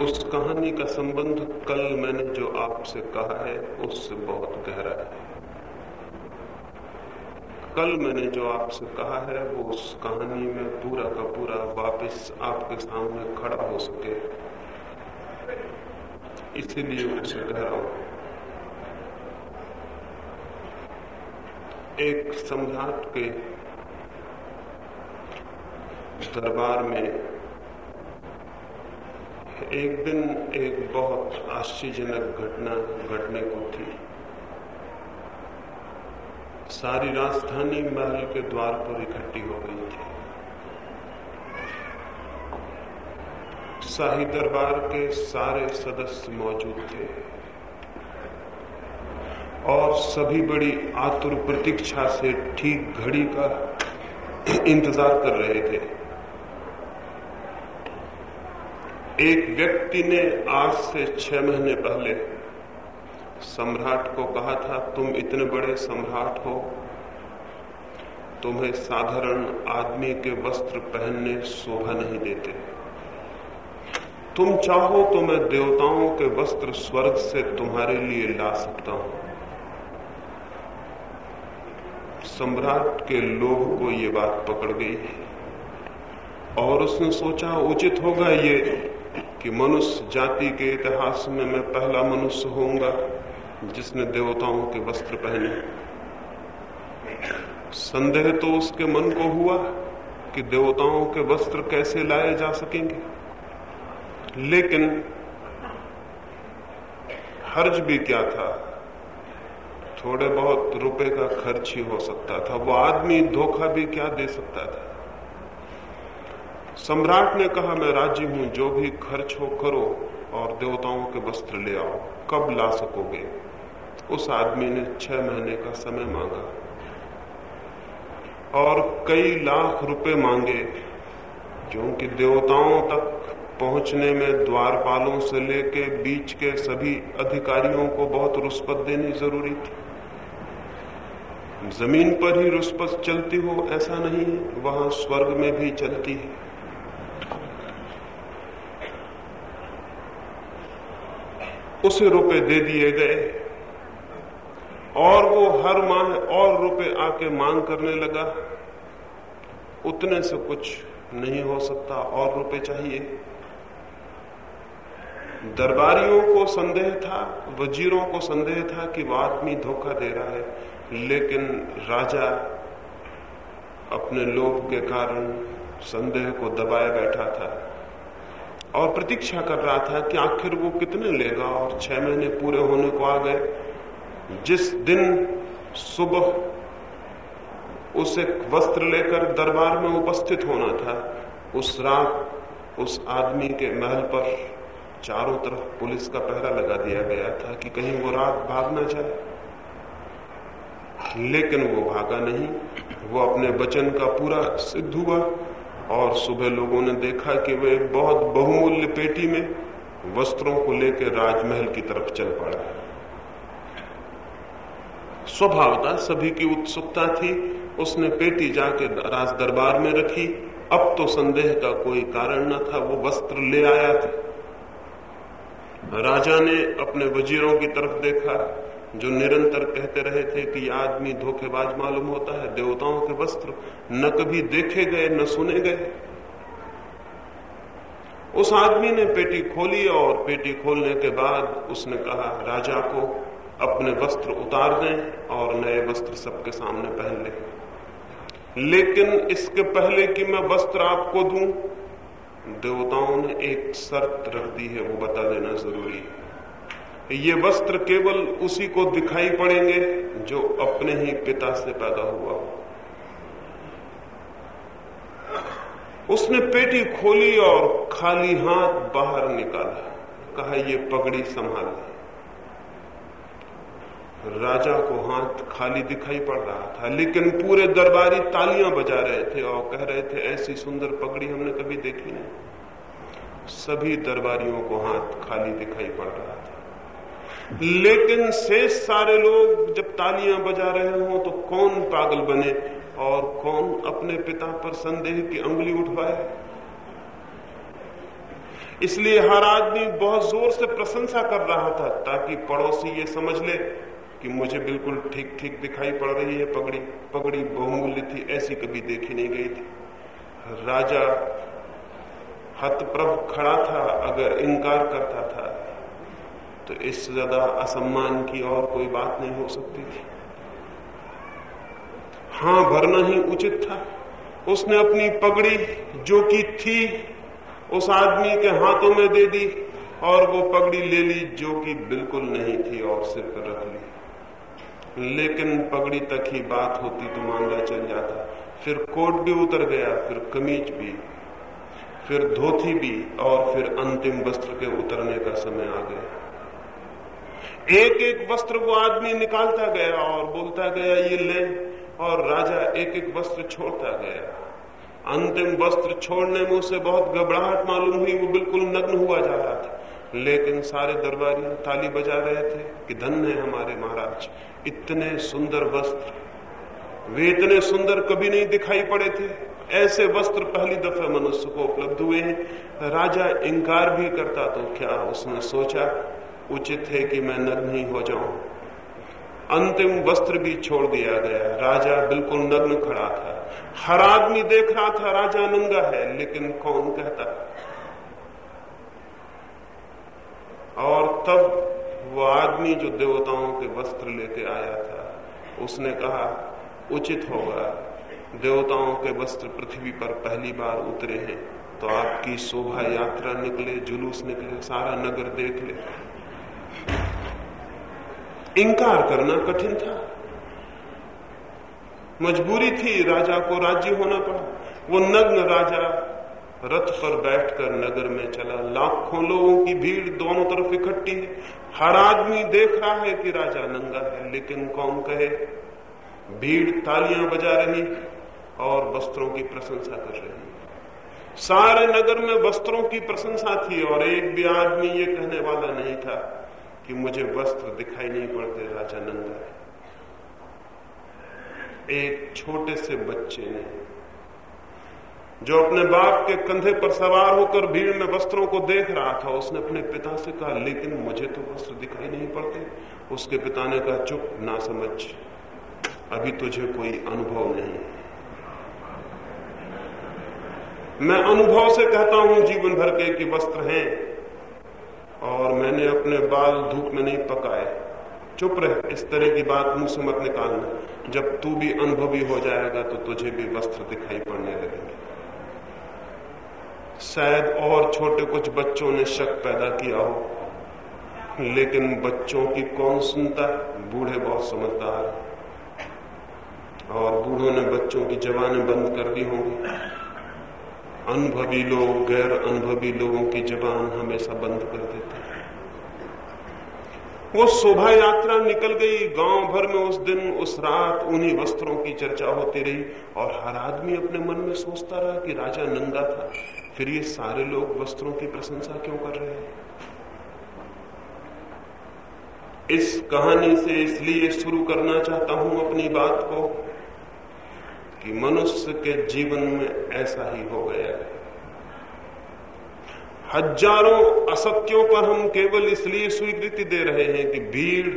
उस कहानी का संबंध कल मैंने जो आपसे कहा है, उससे बहुत गहरा है। कल मैंने जो आपसे कहा है, वो उस कहानी में पूरा का पूरा वापस आपके सामने खड़ा हो सके। इसीलिए उसे कह रहा हूँ। एक सम्राट के दरबार में एक दिन एक बहुत आश्चर्यजनक घटना घटने को थी। सारी राजधानी महल के द्वार पर इकट्ठी हो गई थी। शाही दरबार के सारे सदस्य मौजूद थे और सभी बड़ी आतुर प्रतीक्षा से ठीक घड़ी का इंतज़ार कर रहे थे। एक व्यक्ति ने आज से छह महीने पहले सम्राट को कहा था, तुम इतने बड़े सम्राट हो, तुम्हें साधारण आदमी के वस्त्र पहनने शोभा नहीं देते। तुम चाहो तो मैं देवताओं के वस्त्र स्वर्ग से तुम्हारे लिए ला सकता हूँ। सम्राट के लोभ को ये बात पकड़ गई और उसने सोचा, उचित होगा ये कि मनुष्य जाति के इतिहास में मैं पहला मनुष्य होऊँगा जिसने देवताओं के वस्त्र पहने। संदेह तो उसके मन को हुआ कि देवताओं के वस्त्र कैसे लाए जा सकेंगे। लेकिन हर्ज भी क्या था? थोड़े बहुत रुपए का खर्च ही हो सकता था। वो आदमी धोखा भी क्या दे सकता था? सम्राट ने कहा, मैं राज़ी हूँ जो भी खर्च हो करो और देवताओं के वस्त्र ले आओ, कब ला सकोगे? उस आदमी ने छह महीने का समय मांगा और कई लाख रुपए मांगे, जो क्योंकि देवताओं तक पहुँचने में द्वारपालों से लेके बीच के सभी अधिकारियों को बहुत रुष्पत देनी ज़रूरी थी। ज़मीन पर ही रुष्पत चलती हो, ऐसा नहीं है, वहाँ स्वर्ग में भी चलती है। उसे रुपए दे दिए गए। और वो हर माह और रुपए आके मांग करने लगा। उतने से कुछ नहीं हो सकता और रुपए चाहिए। दरबारियों को संदेह था, वजीरों को संदेह था कि वो आदमी धोखा दे रहा है। लेकिन राजा अपने लोभ के कारण संदेह को दबाए बैठा था। और प्रतीक्षा कर रहा था कि आखिर वो कितने लेगा और छह महीने पूरे होने को आ गए। जिस दिन सुबह उसे वस्त्र लेकर दरबार में उपस्थित होना था, उस रात उस आदमी के महल पर चारों तरफ़ पुलिस का पहरा लगा दिया गया था कि कहीं वो रात भाग ना जाए। लेकिन वो भागा नहीं, वो अपने वचन का पूरा सिद्ध हुआ। और सुबह लोगों ने देखा कि वे बहुत बहुमूल्य पेटी में वस्त्रों को लेकर राजमहल की तरफ़ चल पड़ा। स्वभावता सभी की उत्सुकता थी। उसने पेटी जाके राज दरबार में रखी। अब तो संदेह का कोई कारण न था, वो वस्त्र ले आया था। राजा ने अपने वजीरों की तरफ़ देखा। जो निरंतर कहते रहे थे कि आदमी धोखेबाज मालूम होता है, देवताओं के वस्त्र न कभी देखे गए, न सुने गए। उस आदमी ने पेटी खोली और पेटी खोलने के बाद उसने कहा, राजा को अपने वस्त्र उतार दें और नए वस्त्र सबके सामने पहन ले। लेकिन इसके पहले कि मैं वस्त्र आपको दूँ? देवताओं ने एक शर्त रख दी है, वो बता देना ज़रूरी है। ये वस्त्र केवल उसी को दिखाई पड़ेंगे जो अपने ही पिता से पैदा हुआ हो। उसने पेटी खोली और खाली हाथ बाहर निकाला। कहा, ये पगड़ी संभाल राजा को हाथ खाली दिखाई पड़ रहा था, लेकिन पूरे दरबारी तालियाँ बजा रहे थे और कह रहे थे, ऐसी सुंदर पगड़ी हमने कभी देखी नहीं। सभी दरबारियों को हाथ खाली दिखाई पड़ रहा था। लेकिन शेष सारे लोग जब तालियाँ बजा रहे हो तो कौन पागल बने और कौन अपने पिता पर संदेह की उंगली उठवाए? इसलिए हर आदमी बहुत ज़ोर से प्रशंसा कर रहा था ताकि पड़ोसी ये समझ ले कि मुझे बिल्कुल ठीक ठीक दिखाई पड़ रही है पगड़ी। पगड़ी बहुमूल्य थी, ऐसी कभी देखी नहीं गई थी। राजा हतप्रभ खड़ा था, अगर इनकार करता था तो इससे ज़्यादा असम्मान की और कोई बात नहीं हो सकती थी। हाँ, भरना ही उचित था। उसने अपनी पगड़ी जो कि थी, उस आदमी के हाथों में दे दी और वो पगड़ी ले ली जो कि बिल्कुल नहीं थी और सिर पर रख ली। लेकिन पगड़ी तक ही बात होती तो मामला चल जाता। फिर कोट भी उतर गया, फिर कमीज भी, फिर धोती भी और फिर अंतिम वस्त्र के उतरने का समय आ गया। एक एक वस्त्र वो आदमी निकालता गया और बोलता गया, ये ले। और राजा एक एक वस्त्र छोड़ता गया। अंतिम वस्त्र छोड़ने में उसे बहुत घबराहट मालूम हुई, वो बिल्कुल नग्न हुआ जा रहा था। लेकिन सारे दरबारी ताली बजा रहे थे कि, धन है हमारे महाराज, इतने सुंदर वस्त्र। वे इतने सुंदर कभी नहीं दिखाई पड़े थे। ऐसे वस्त्र पहली दफ़ा मनुष्य को उपलब्ध हुए हैं। राजा इंकार भी करता तो क्या उसने सोचा? उचित है कि मैं नग्न ही हो जाऊँ। अंतिम वस्त्र भी छोड़ दिया गया। राजा बिल्कुल नग्न खड़ा था। हर आदमी देख रहा था, राजा नंगा है, लेकिन कौन कहता? और तब वो आदमी जो देवताओं के वस्त्र लेके आया था, उसने कहा, उचित होगा। देवताओं के वस्त्र पृथ्वी पर पहली बार उतरे हैं तो आपकी शोभा यात्रा निकले, जुलूस निकले, सारा नगर देख ले। इंकार करना कठिन था। मजबूरी थी राजा को राज्य होना पड़ा। वो नग्न राजा रथ पर बैठकर नगर में चला। लाखों लोगों की भीड़ दोनों तरफ़ इकट्ठी है। हर आदमी देख रहा है कि राजा नंगा है, लेकिन कौन कहे? भीड़ तालियाँ बजा रही और वस्त्रों की प्रशंसा कर रही। सारे नगर में वस्त्रों की प्रशंसा थी और एक भी आदमी ये कहने वाला नहीं था कि मुझे वस्त्र दिखाई नहीं पड़ते, राजा है एक छोटे से बच्चे ने, जो अपने बाप के कंधे पर सवार होकर भीड़ में वस्त्रों को देख रहा था, उसने अपने पिता से कहा, लेकिन मुझे तो वस्त्र दिखाई नहीं पड़ते। उसके पिता ने कहा, चुप ना समझ अभी तुझे कोई अनुभव नहीं। मैं अनुभव से कहता हूँ, जीवन भर के, कि वस्त्र हैं। और मैंने अपने बाल धूप में नहीं पकाए। चुप रहे, इस तरह की बात मुँह से मत निकालना। जब तू भी अनुभवी हो जाएगा तो तुझे भी वस्त्र दिखाई पड़ने लगेंगे। शायद और छोटे कुछ बच्चों ने शक पैदा किया हो। लेकिन बच्चों की कौन सुनता बूढ़े बहुत समझदार। और बूढ़ों ने बच्चों की जबानें बंद कर दी होंगी। अनुभवी लोग, गैर अनुभवी लोगों की जबान हमेशा बंद कर देते वो शोभा यात्रा निकल गई, गाँव भर में उस दिन, उस रात उन्हीं वस्त्रों की चर्चा होती रही और हर आदमी अपने मन में सोचता रहा कि राजा नंगा था। फिर ये सारे लोग वस्त्रों की प्रशंसा क्यों कर रहे हैं? इस कहानी से इसलिए शुरू करना चाहता हूँ अपनी बात को कि मनुष्य के जीवन में ऐसा ही हो गया है। हज़ारों असत्यों पर हम केवल इसलिए स्वीकृति दे रहे हैं कि भीड़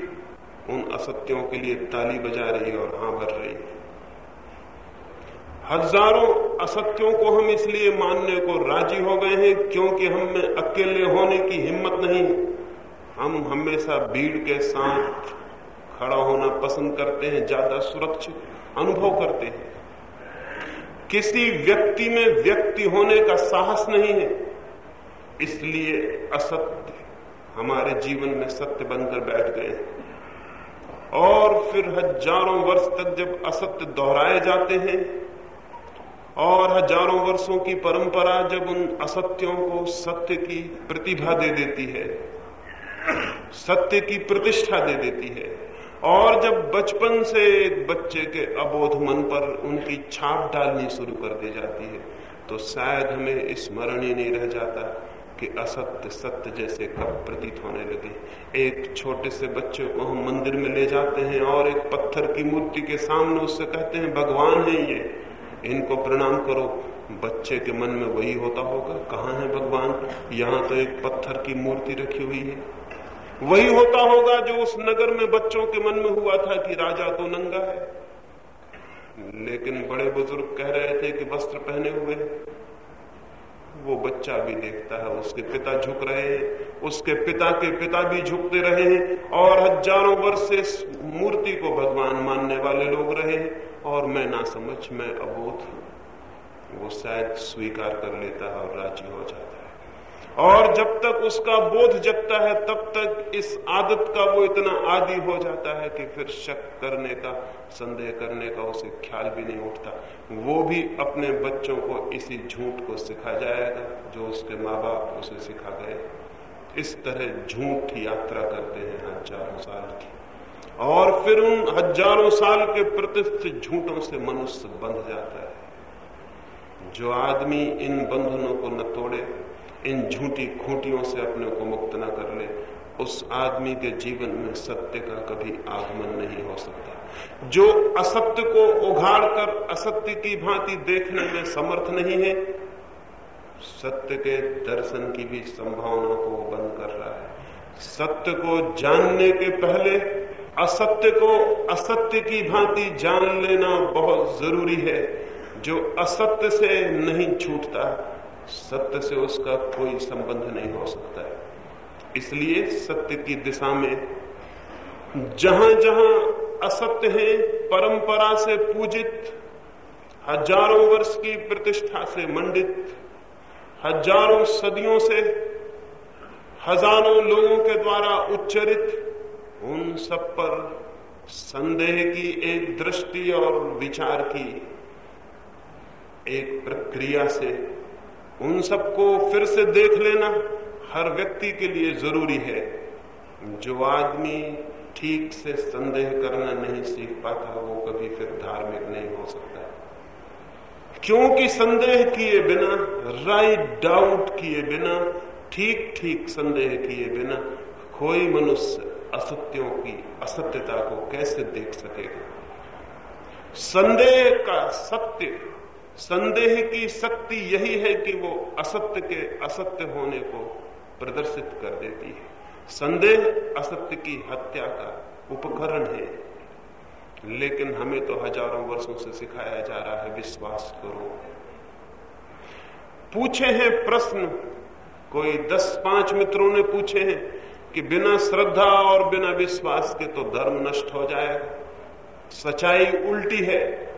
उन असत्यों के लिए ताली बजा रही है और हाँ भर रही है। हज़ारों असत्यों को हम इसलिए मानने को राज़ी हो गए हैं क्योंकि हम अकेले होने की हिम्मत नहीं। हम हमेशा भीड़ के साथ खड़ा होना पसंद करते हैं, ज़्यादा सुरक्षित अनुभव करते हैं। किसी व्यक्ति में व्यक्ति होने का साहस नहीं है। इसलिए असत्य हमारे जीवन में सत्य बनकर बैठ गए और फिर हज़ारों वर्ष तक जब असत्य दोहराए जाते हैं, और हज़ारों वर्षों की परंपरा जब उन असत्यों को सत्य की प्रतिभा दे देती है, सत्य की प्रतिष्ठा दे देती है और जब बचपन से एक बच्चे के अबोध मन पर उनकी छाप डालनी शुरू कर दी जाती है तो शायद हमें स्मरण ही नहीं रह जाता कि असत्य सत्य जैसे कब प्रतीत होने लगे। एक छोटे से बच्चे को हम मंदिर में ले जाते हैं और एक पत्थर की मूर्ति के सामने उससे कहते हैं, भगवान है ये। इनको प्रणाम करो। बच्चे के मन में वही होता होगा, कहाँ है भगवान? यहाँ तो एक पत्थर की मूर्ति रखी हुई है। वही होता होगा जो उस नगर में बच्चों के मन में हुआ था कि राजा तो नंगा है। लेकिन बड़े बुज़ुर्ग कह रहे थे कि वस्त्र पहने हुए, वो बच्चा भी देखता है, उसके पिता झुक रहे हैं उसके पिता के पिता भी झुकते रहे हैं और हज़ारों वर्ष से मूर्ति को भगवान मानने वाले लोग रहे हैं और मैं ना समझ, मैं अबोध वो शायद स्वीकार कर लेता है और राज़ी हो जाता है। और जब तक उसका बोध जगता है, तब तक इस आदत का वो इतना आदि हो जाता है कि फिर शक करने का, संदेह करने का उसे ख्याल भी नहीं उठता। वो भी अपने बच्चों को इसी झूठ को सिखा जाएगा, जो उसके माँ बाप उसे सिखा गए। इस तरह झूठ यात्रा करते हैं हज़ारों साल की। और फिर उन हज़ारों साल के प्रतिष्ठित झूठों से मनुष्य बंध जाता है। जो आदमी इन बंधनों को न तोड़े इन झूठी खूंटियों से अपने को मुक्त न कर ले। उस आदमी के जीवन में सत्य का कभी आगमन नहीं हो सकता। जो असत्य को उघाड़ कर असत्य की भांति देखने में समर्थ नहीं है, सत्य के दर्शन की भी संभावना को बंद कर रहा है। सत्य को जानने के पहले असत्य को असत्य की भांति जान लेना बहुत ज़रूरी है। जो असत्य से नहीं छूटता सत्य से उसका कोई संबंध नहीं हो सकता है। इसलिए सत्य की दिशा में जहाँ जहाँ असत्य है, परंपरा से पूजित, हज़ारों वर्ष की प्रतिष्ठा से मंडित, हज़ारों सदियों से हज़ारों लोगों के द्वारा उच्चरित, उन सब पर संदेह की एक दृष्टि और विचार की एक प्रक्रिया से उन सबको फिर से देख लेना, हर व्यक्ति के लिए ज़रूरी है। जो आदमी ठीक से संदेह करना नहीं सीख पाता, वो कभी फिर धार्मिक नहीं हो सकता। क्योंकि संदेह किए बिना राइट डाउट किए बिना, ठीक ठीक संदेह किए बिना, कोई मनुष्य असत्यों की, असत्यता को कैसे देख सकेगा? संदेह का सत्य संदेह की शक्ति यही है कि वो असत्य के असत्य होने को प्रदर्शित कर देती है। संदेह असत्य की हत्या का उपकरण है। लेकिन हमें तो हज़ारों वर्षों से सिखाया जा रहा है विश्वास करो। पूछे हैं प्रश्न, कोई दस पाँच मित्रों ने पूछे हैं कि बिना श्रद्धा और बिना विश्वास के तो धर्म नष्ट हो जाएगा। सच्चाई उल्टी है।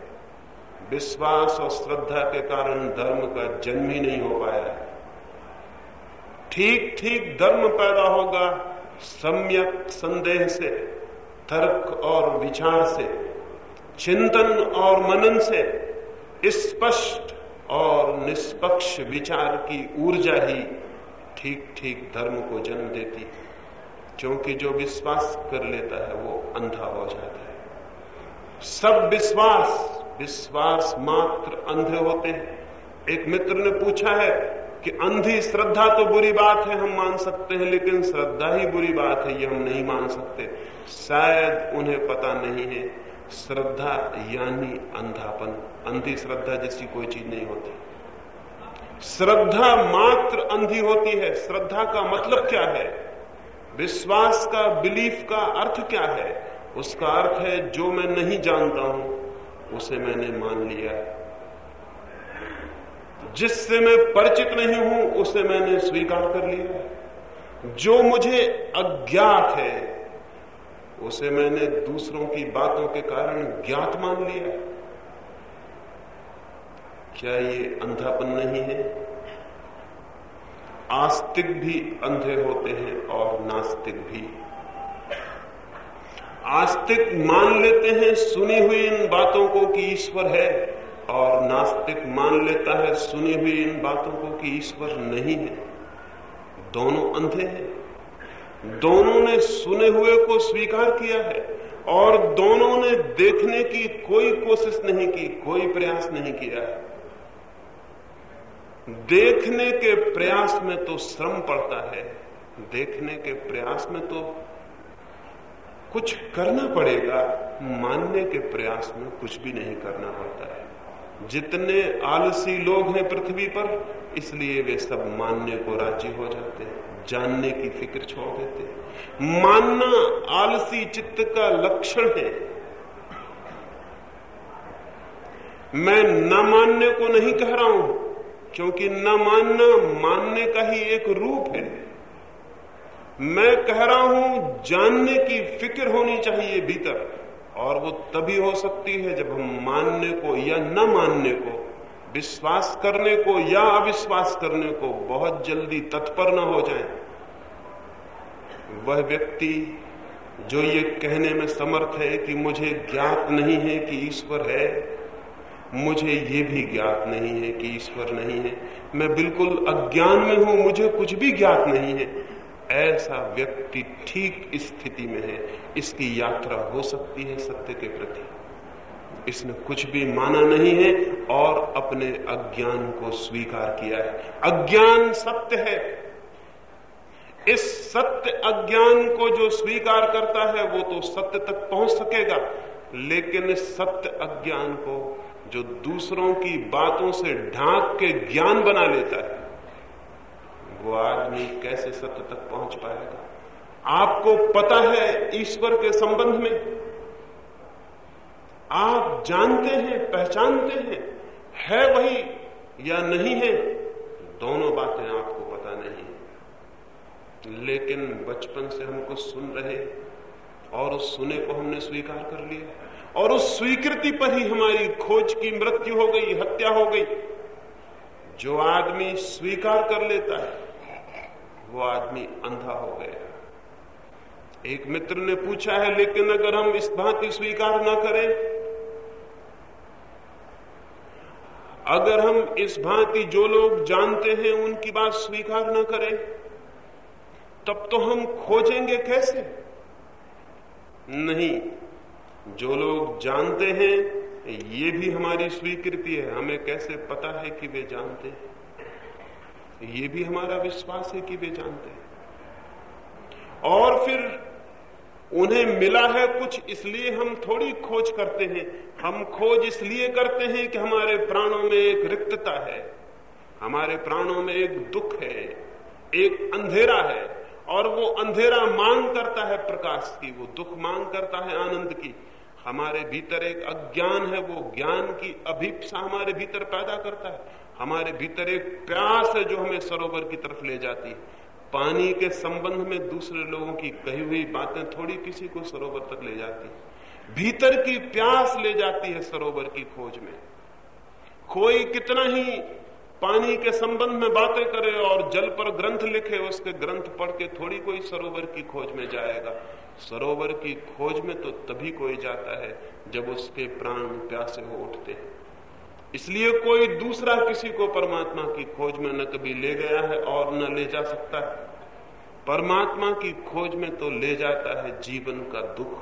विश्वास और श्रद्धा के कारण धर्म का जन्म ही नहीं हो पाया है। ठीक ठीक धर्म पैदा होगा, सम्यक संदेह से, तर्क और विचार से, चिंतन और मनन से, स्पष्ट और निष्पक्ष विचार की ऊर्जा ही ठीक ठीक धर्म को जन्म देती है। क्योंकि जो विश्वास कर लेता है, वो अंधा हो जाता है। सब विश्वास विश्वास मात्र अंधे होते हैं। एक मित्र ने पूछा है कि अंधी श्रद्धा तो बुरी बात है, हम मान सकते हैं, लेकिन श्रद्धा ही बुरी बात है, ये हम नहीं मान सकते। शायद उन्हें पता नहीं है, श्रद्धा यानी अंधापन। अंधी श्रद्धा जैसी कोई चीज़ नहीं होती। श्रद्धा मात्र अंधी होती है। श्रद्धा का मतलब क्या है? विश्वास का, बिलीफ का अर्थ क्या है? उसका अर्थ है, जो मैं नहीं जानता हूँ, उसे मैंने मान लिया जिससे मैं परिचित नहीं हूँ, उसे मैंने स्वीकार कर लिया जो मुझे अज्ञात है, उसे मैंने दूसरों की बातों के कारण ज्ञात मान लिया क्या ये अंधापन नहीं है? आस्तिक भी अंधे होते हैं और नास्तिक भी। आस्तिक मान लेते हैं, सुनी हुई इन बातों को कि ईश्वर है, और नास्तिक मान लेता है, सुनी हुई इन बातों को कि ईश्वर नहीं है। दोनों अंधे हैं। दोनों ने सुने हुए को स्वीकार किया है, और दोनों ने देखने की कोई कोशिश नहीं की, कोई प्रयास नहीं किया है। देखने के प्रयास में तो श्रम पड़ता है, देखने के प्रयास में तो कुछ करना पड़ेगा। मानने के प्रयास में कुछ भी नहीं करना पड़ता है। जितने आलसी लोग हैं पृथ्वी पर, इसलिए वे सब मानने को राज़ी हो जाते हैं, जानने की फ़िक्र छोड़ देते हैं। मानना आलसी चित्त का लक्षण है। मैं न मानने को नहीं कह रहा हूँ, क्योंकि न मानना मानने का ही एक रूप है। मैं कह रहा हूँ, जानने की फ़िक्र होनी चाहिए भीतर। और वो तभी हो सकती है जब हम मानने को या न मानने को, विश्वास करने को या अविश्वास करने को बहुत जल्दी तत्पर न हो जाए। वह व्यक्ति जो ये कहने में समर्थ है कि मुझे ज्ञात नहीं है कि ईश्वर है, मुझे ये भी ज्ञात नहीं है कि ईश्वर नहीं है। मैं बिल्कुल अज्ञान में हूँ, मुझे कुछ भी ज्ञात नहीं है। ऐसा व्यक्ति ठीक स्थिति में है, इसकी यात्रा हो सकती है सत्य के प्रति। इसने कुछ भी माना नहीं है और अपने अज्ञान को स्वीकार किया है। अज्ञान सत्य है। इस सत्य अज्ञान को जो स्वीकार करता है, वो तो सत्य तक पहुँच सकेगा। लेकिन सत्य अज्ञान को जो दूसरों की बातों से ढांक के ज्ञान बना लेता है वो आदमी कैसे सत्य तक पहुँच पाएगा? आपको पता है ईश्वर के संबंध में? आप जानते हैं, पहचानते हैं, है वही या नहीं है? दोनों बातें आपको पता नहीं लेकिन बचपन से हमको सुन रहे और उस सुने को हमने स्वीकार कर लिया। और उस स्वीकृति पर ही हमारी खोज की मृत्यु हो गई, हत्या हो गई। जो आदमी स्वीकार कर लेता है वो आदमी अंधा हो गया। एक मित्र ने पूछा है, लेकिन अगर हम इस भांति स्वीकार ना करें? अगर हम इस भांति जो लोग जानते हैं, उनकी बात स्वीकार न करें, तब तो हम खोजेंगे कैसे? नहीं, जो लोग जानते हैं, ये भी हमारी स्वीकृति है। हमें कैसे पता है कि वे जानते हैं? ये भी हमारा विश्वास है कि वे जानते हैं। और फिर उन्हें मिला है कुछ इसलिए हम थोड़ी खोज करते हैं। हम खोज इसलिए करते हैं कि हमारे प्राणों में एक रिक्तता है। हमारे प्राणों में एक दुख है, एक अंधेरा है। और वो अंधेरा मांग करता है प्रकाश की, वो दुख मांग करता है आनंद की। हमारे भीतर एक अज्ञान है, वो ज्ञान की अभिप्सा हमारे भीतर पैदा करता है। हमारे भीतर एक प्यास है जो हमें सरोवर की तरफ़ ले जाती है। पानी के संबंध में दूसरे लोगों की कही हुई बातें थोड़ी किसी को सरोवर तक ले जाती है। भीतर की प्यास ले जाती है सरोवर की खोज में। कोई कितना ही पानी के संबंध में बातें करे और जल पर ग्रंथ लिखे, उसके ग्रंथ पढ़ के थोड़ी कोई सरोवर की खोज में जाएगा। सरोवर की खोज में तो तभी कोई जाता है जब उसके प्राण प्यासे हो उठते हैं। इसलिए कोई दूसरा किसी को परमात्मा की खोज में न कभी ले गया है और न ले जा सकता है। परमात्मा की खोज में तो ले जाता है जीवन का दुख,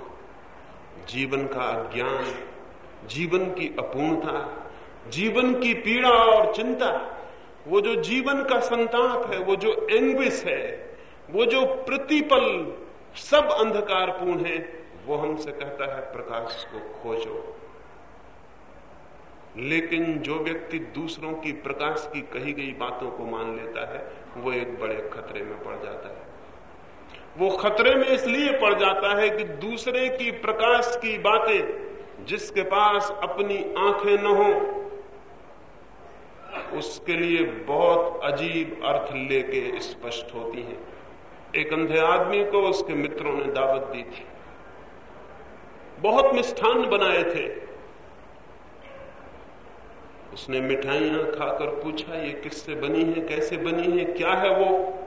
जीवन का अज्ञान, जीवन की अपूर्णता, जीवन की पीड़ा और चिंता। वो जो जीवन का संताप है, वो जो एंग्विस है, वो जो प्रतिपल सब अंधकारपूर्ण है, वो हमसे कहता है, प्रकाश को खोजो। लेकिन जो व्यक्ति दूसरों की प्रकाश की कही गई बातों को मान लेता है, वो एक बड़े खतरे में पड़ जाता है। वो खतरे में इसलिए पड़ जाता है कि दूसरे की प्रकाश की बातें जिसके पास अपनी आँखें न हो, उसके लिए बहुत अजीब अर्थ लेके स्पष्ट होती हैं। एक अंधे आदमी को उसके मित्रों ने दावत दी थी। बहुत मिष्ठान बनाए थे। उसने मिठाइयाँ खाकर पूछा, ये किससे बनी है, कैसे बनी है, क्या है वो?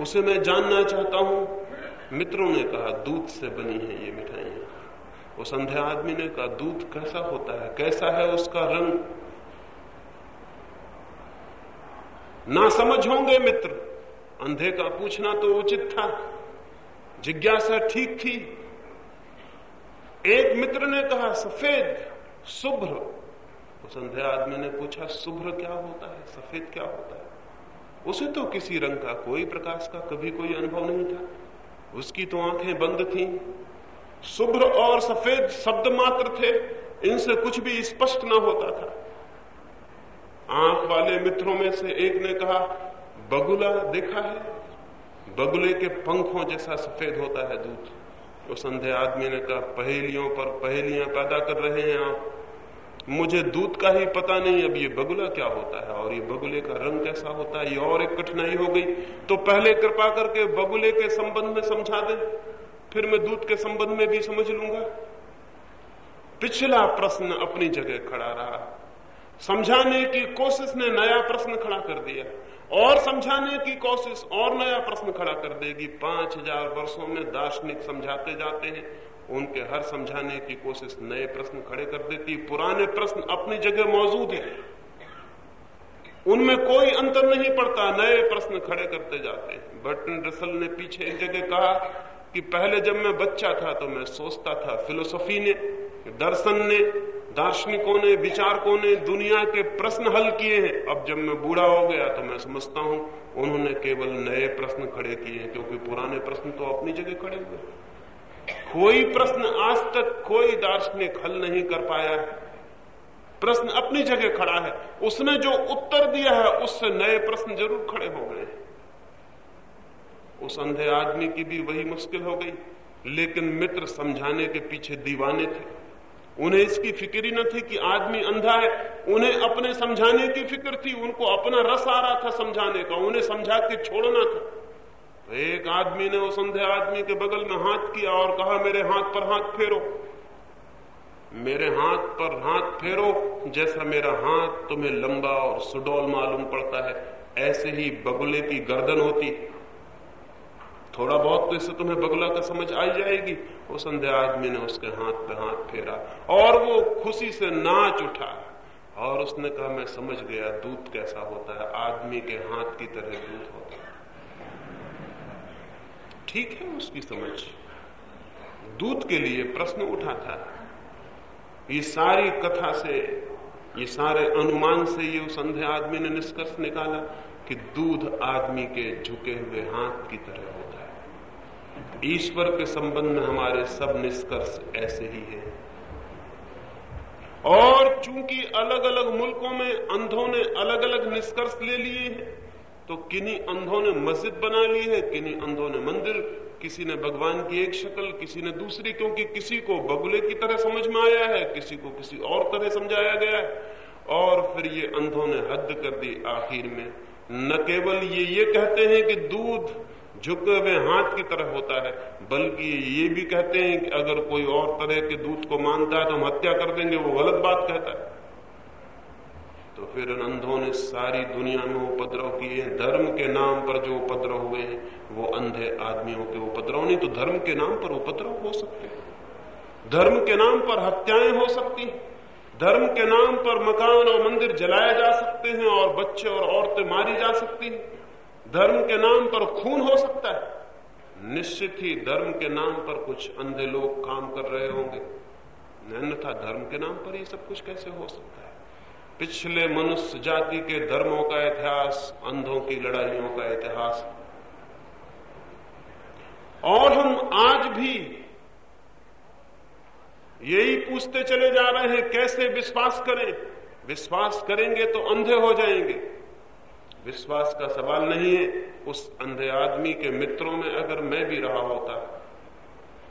उसे मैं जानना चाहता हूँ। मित्रों ने कहा, दूध से बनी है ये मिठाइयाँ उस अंधे आदमी ने कहा, दूध कैसा होता है, कैसा है उसका रंग? ना समझ होंगे मित्र, अंधे का पूछना तो उचित था। जिज्ञासा ठीक थी। एक मित्र ने कहा, सफ़ेद, शुभ्र उस अंधे आदमी ने पूछा, शुभ्र क्या होता है? सफ़ेद क्या होता है? उसे तो किसी रंग का कोई प्रकाश का कभी कोई अनुभव नहीं था। उसकी तो आँखें बंद थी। शुभ्र और सफ़ेद शब्द मात्र थे। इनसे कुछ भी स्पष्ट न होता था। आँख वाले मित्रों में से एक ने कहा, बगुला देखा है? बगुले के पंखों जैसा सफ़ेद होता है दूध उस अंधे आदमी ने कहा, पहेलियों पर पहेलियाँ पैदा कर रहे हैं आप। मुझे दूध का ही पता नहीं, अब ये बगुला क्या होता है और ये बगुले का रंग कैसा होता है, ये और एक कठिनाई हो गई। तो पहले कृपा करके बगुले के संबंध में समझा दे, फिर मैं दूध के संबंध में भी समझ लूँगा। पिछला प्रश्न अपनी जगह खड़ा रहा। समझाने की कोशिश ने नया प्रश्न खड़ा कर दिया, और समझाने की कोशिश और नया प्रश्न खड़ा कर देगी। पाँच हज़ार वर्षो में दार्शनिक समझाते जाते हैं उनके हर समझाने की कोशिश नए प्रश्न खड़े कर देती, पुराने प्रश्न अपनी जगह मौजूद है। उनमें कोई अंतर नहीं पड़ता, नए प्रश्न खड़े करते जाते हैं। बर्टन रसल ने पीछे एक जगह कहा कि पहले जब मैं बच्चा था तो मैं सोचता था, फिलोसफी ने, दर्शन ने, दार्शनिकों ने, विचारकों ने दुनिया के प्रश्न हल किए हैं। अब जब मैं बूढ़ा हो गया तो मैं समझता हूँ, उन्होंने केवल नए प्रश्न खड़े किए हैं, क्योंकि पुराने प्रश्न तो अपनी जगह खड़े हुए कोई प्रश्न आज तक कोई दार्शनिक हल नहीं कर पाया है। प्रश्न अपनी जगह खड़ा है। उसने जो उत्तर दिया है, उससे नए प्रश्न ज़रूर खड़े हो गए उस अंधे आदमी की भी वही मुश्किल हो गई। लेकिन मित्र समझाने के पीछे दीवाने थे। उन्हें इसकी फ़िक्र ही न थी कि आदमी अंधा है। उन्हें अपने समझाने की फ़िक्र थी। उनको अपना रस आ रहा था समझाने का। उन्हें समझा के छोड़ना था। एक आदमी ने उस अंधे आदमी के बगल में हाथ किया और कहा, मेरे हाथ पर हाथ फेरो। मेरे हाथ पर हाथ फेरो, जैसा मेरा हाथ तुम्हें लंबा और सुडौल मालूम पड़ता है, ऐसे ही बगुले की गर्दन होती। थोड़ा बहुत तो इससे तुम्हें बगुला का समझ आई जाएगी। उस अंधे आदमी ने उसके हाथ पे हाथ फेरा और वो खुशी से नाच उठा। और उसने कहा, मैं समझ गया दूध कैसा होता है। आदमी के हाथ की तरह दूध होता है। ठीक है उसकी समझ। दूध के लिए प्रश्न उठा था। ये सारी कथा से, ये सारे अनुमान से ये उस अंधे आदमी ने निष्कर्ष निकाला कि दूध आदमी के झुके हुए हाथ की तरह होता है। ईश्वर के संबंध में हमारे सब निष्कर्ष ऐसे ही हैं। और चूँकि अलग अलग मुल्कों में अंधों ने अलग अलग निष्कर्ष ले लिए हैं तो किन्हीं अंधों ने मस्जिद बना ली है, किन्हीं अंधों ने मंदिर, किसी ने भगवान की एक शक्ल, किसी ने दूसरी, क्योंकि किसी को बगुले की तरह समझ में आया है, किसी को किसी और तरह समझाया गया है। और फिर ये अंधों ने हद कर दी आखिर में। न केवल ये ये कहते हैं कि दूध झुके हुए हाथ की तरह होता है, बल्कि ये भी कहते हैं कि अगर कोई और तरह के दूध को मानता है तो हम हत्या कर देंगे, वो गलत बात कहता है। तो फिर अंधों ने सारी दुनिया में उपद्रव किए। धर्म के नाम पर जो उपद्रव हुए, वो अंधे आदमियों के उपद्रव। नहीं तो धर्म के नाम पर उपद्रव हो सकते धर्म के नाम पर हत्याएँ हो सकती धर्म के नाम पर मकान और मंदिर जलाए जा सकते हैं और बच्चे और औरतें मारी जा सकती हैं। धर्म के नाम पर खून हो सकता है। निश्चित ही धर्म के नाम पर कुछ अंधे लोग काम कर रहे होंगे। अन्यथा धर्म के नाम पर ये सब कुछ कैसे हो सकता है? पिछले मनुष्य जाति के धर्मों का इतिहास, अंधों की लड़ाइयों का इतिहास। और हम आज भी यही पूछते चले जा रहे हैं, कैसे विश्वास करें? विश्वास करेंगे तो अंधे हो जाएँगे। विश्वास का सवाल नहीं है, उस अंधे आदमी के मित्रों में अगर मैं भी रहा होता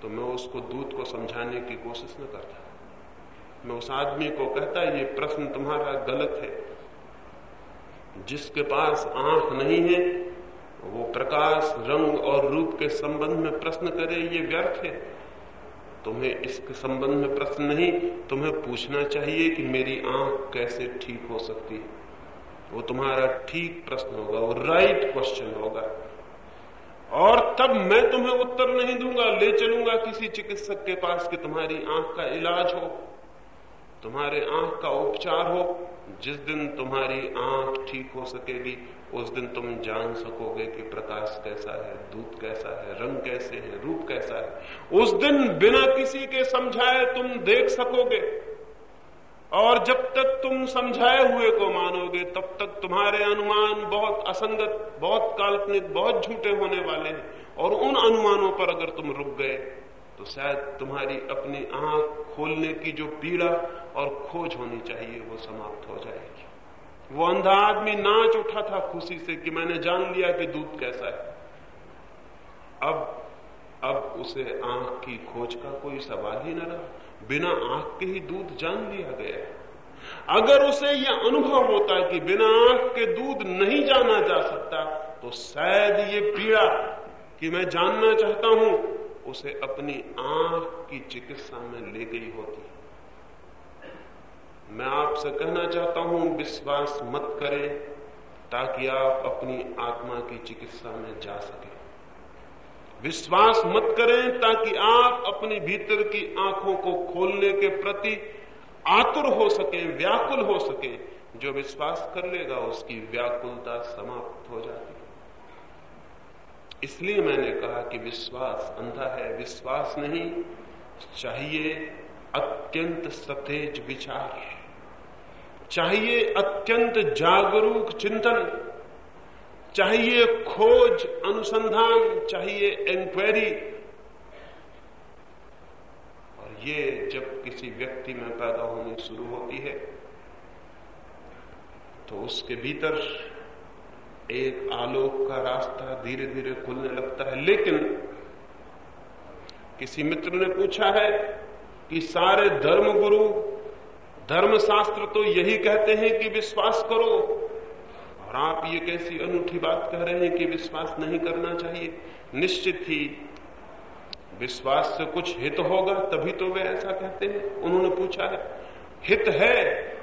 तो मैं उसको दूध को समझाने की कोशिश न करता। मैं उस आदमी को कहता ये प्रश्न तुम्हारा गलत है। जिसके पास आँख नहीं है, वो प्रकाश, रंग और रूप के संबंध में प्रश्न करे, ये व्यर्थ है। तुम्हें इसके संबंध में प्रश्न नहीं, तुम्हें पूछना चाहिए कि मेरी आँख कैसे ठीक हो सकती है। वो तुम्हारा ठीक प्रश्न होगा, वो राइट क्वेश्चन होगा। और तब मैं तुम्हें उत्तर नहीं दूँगा, ले चलूँगा किसी चिकित्सक के पास कि तुम्हारी आँख का इलाज हो। तुम्हारे आँख का उपचार हो, जिस दिन तुम्हारी आँख ठीक हो सकेगी, उस दिन तुम जान सकोगे कि प्रकाश कैसा है दूध कैसा है, रंग कैसे है, रूप कैसा है। उस दिन बिना किसी के समझाए तुम देख सकोगे। और जब तक तुम समझाए हुए को मानोगे, तब तक तुम्हारे अनुमान बहुत असंगत, बहुत काल्पनिक, बहुत झूठे होने वाले हैं। और उन अनुमानों पर अगर तुम रुक गए तो शायद तुम्हारी अपनी आँख खोलने की जो पीड़ा और खोज होनी चाहिए, वो समाप्त हो जाएगी। वो अंधा आदमी नाच उठा था खुशी से कि मैंने जान लिया कि दूध कैसा है। अब अब उसे आँख की खोज का कोई सवाल ही न रहा। बिना आँख के ही दूध जान लिया गया है। अगर उसे यह अनुभव होता कि बिना आँख के दूध नहीं जाना जा सकता तो शायद ये पीड़ा कि मैं जानना चाहता हूँ उसे अपनी आँख की चिकित्सा में ले गई होती मैं आपसे कहना चाहता हूँ, विश्वास मत करें ताकि आप अपनी आत्मा की चिकित्सा में जा सके। विश्वास मत करें ताकि आप अपने भीतर की आँखों को खोलने के प्रति आतुर हो सके, व्याकुल हो सके। जो विश्वास कर लेगा, उसकी व्याकुलता समाप्त हो जाती इसलिए मैंने कहा कि विश्वास अंधा है, विश्वास नहीं, चाहिए अत्यंत सतेज विचार चाहिए अत्यंत जागरूक चिंतन, चाहिए खोज अनुसंधान, चाहिए इंक्वायरी और ये जब किसी व्यक्ति में पैदा होनी शुरू होती है तो उसके भीतर एक आलोक का रास्ता धीरे धीरे खुलने लगता है, लेकिन किसी मित्र ने पूछा है कि सारे धर्म गुरु धर्मशास्त्र तो यही कहते हैं कि विश्वास करो। और आप ये कैसी अनूठी बात कह रहे हैं कि विश्वास नहीं करना चाहिए? निश्चित ही विश्वास से कुछ हित होगा, तभी तो वे ऐसा कहते हैं। उन्होंने पूछा है, हित है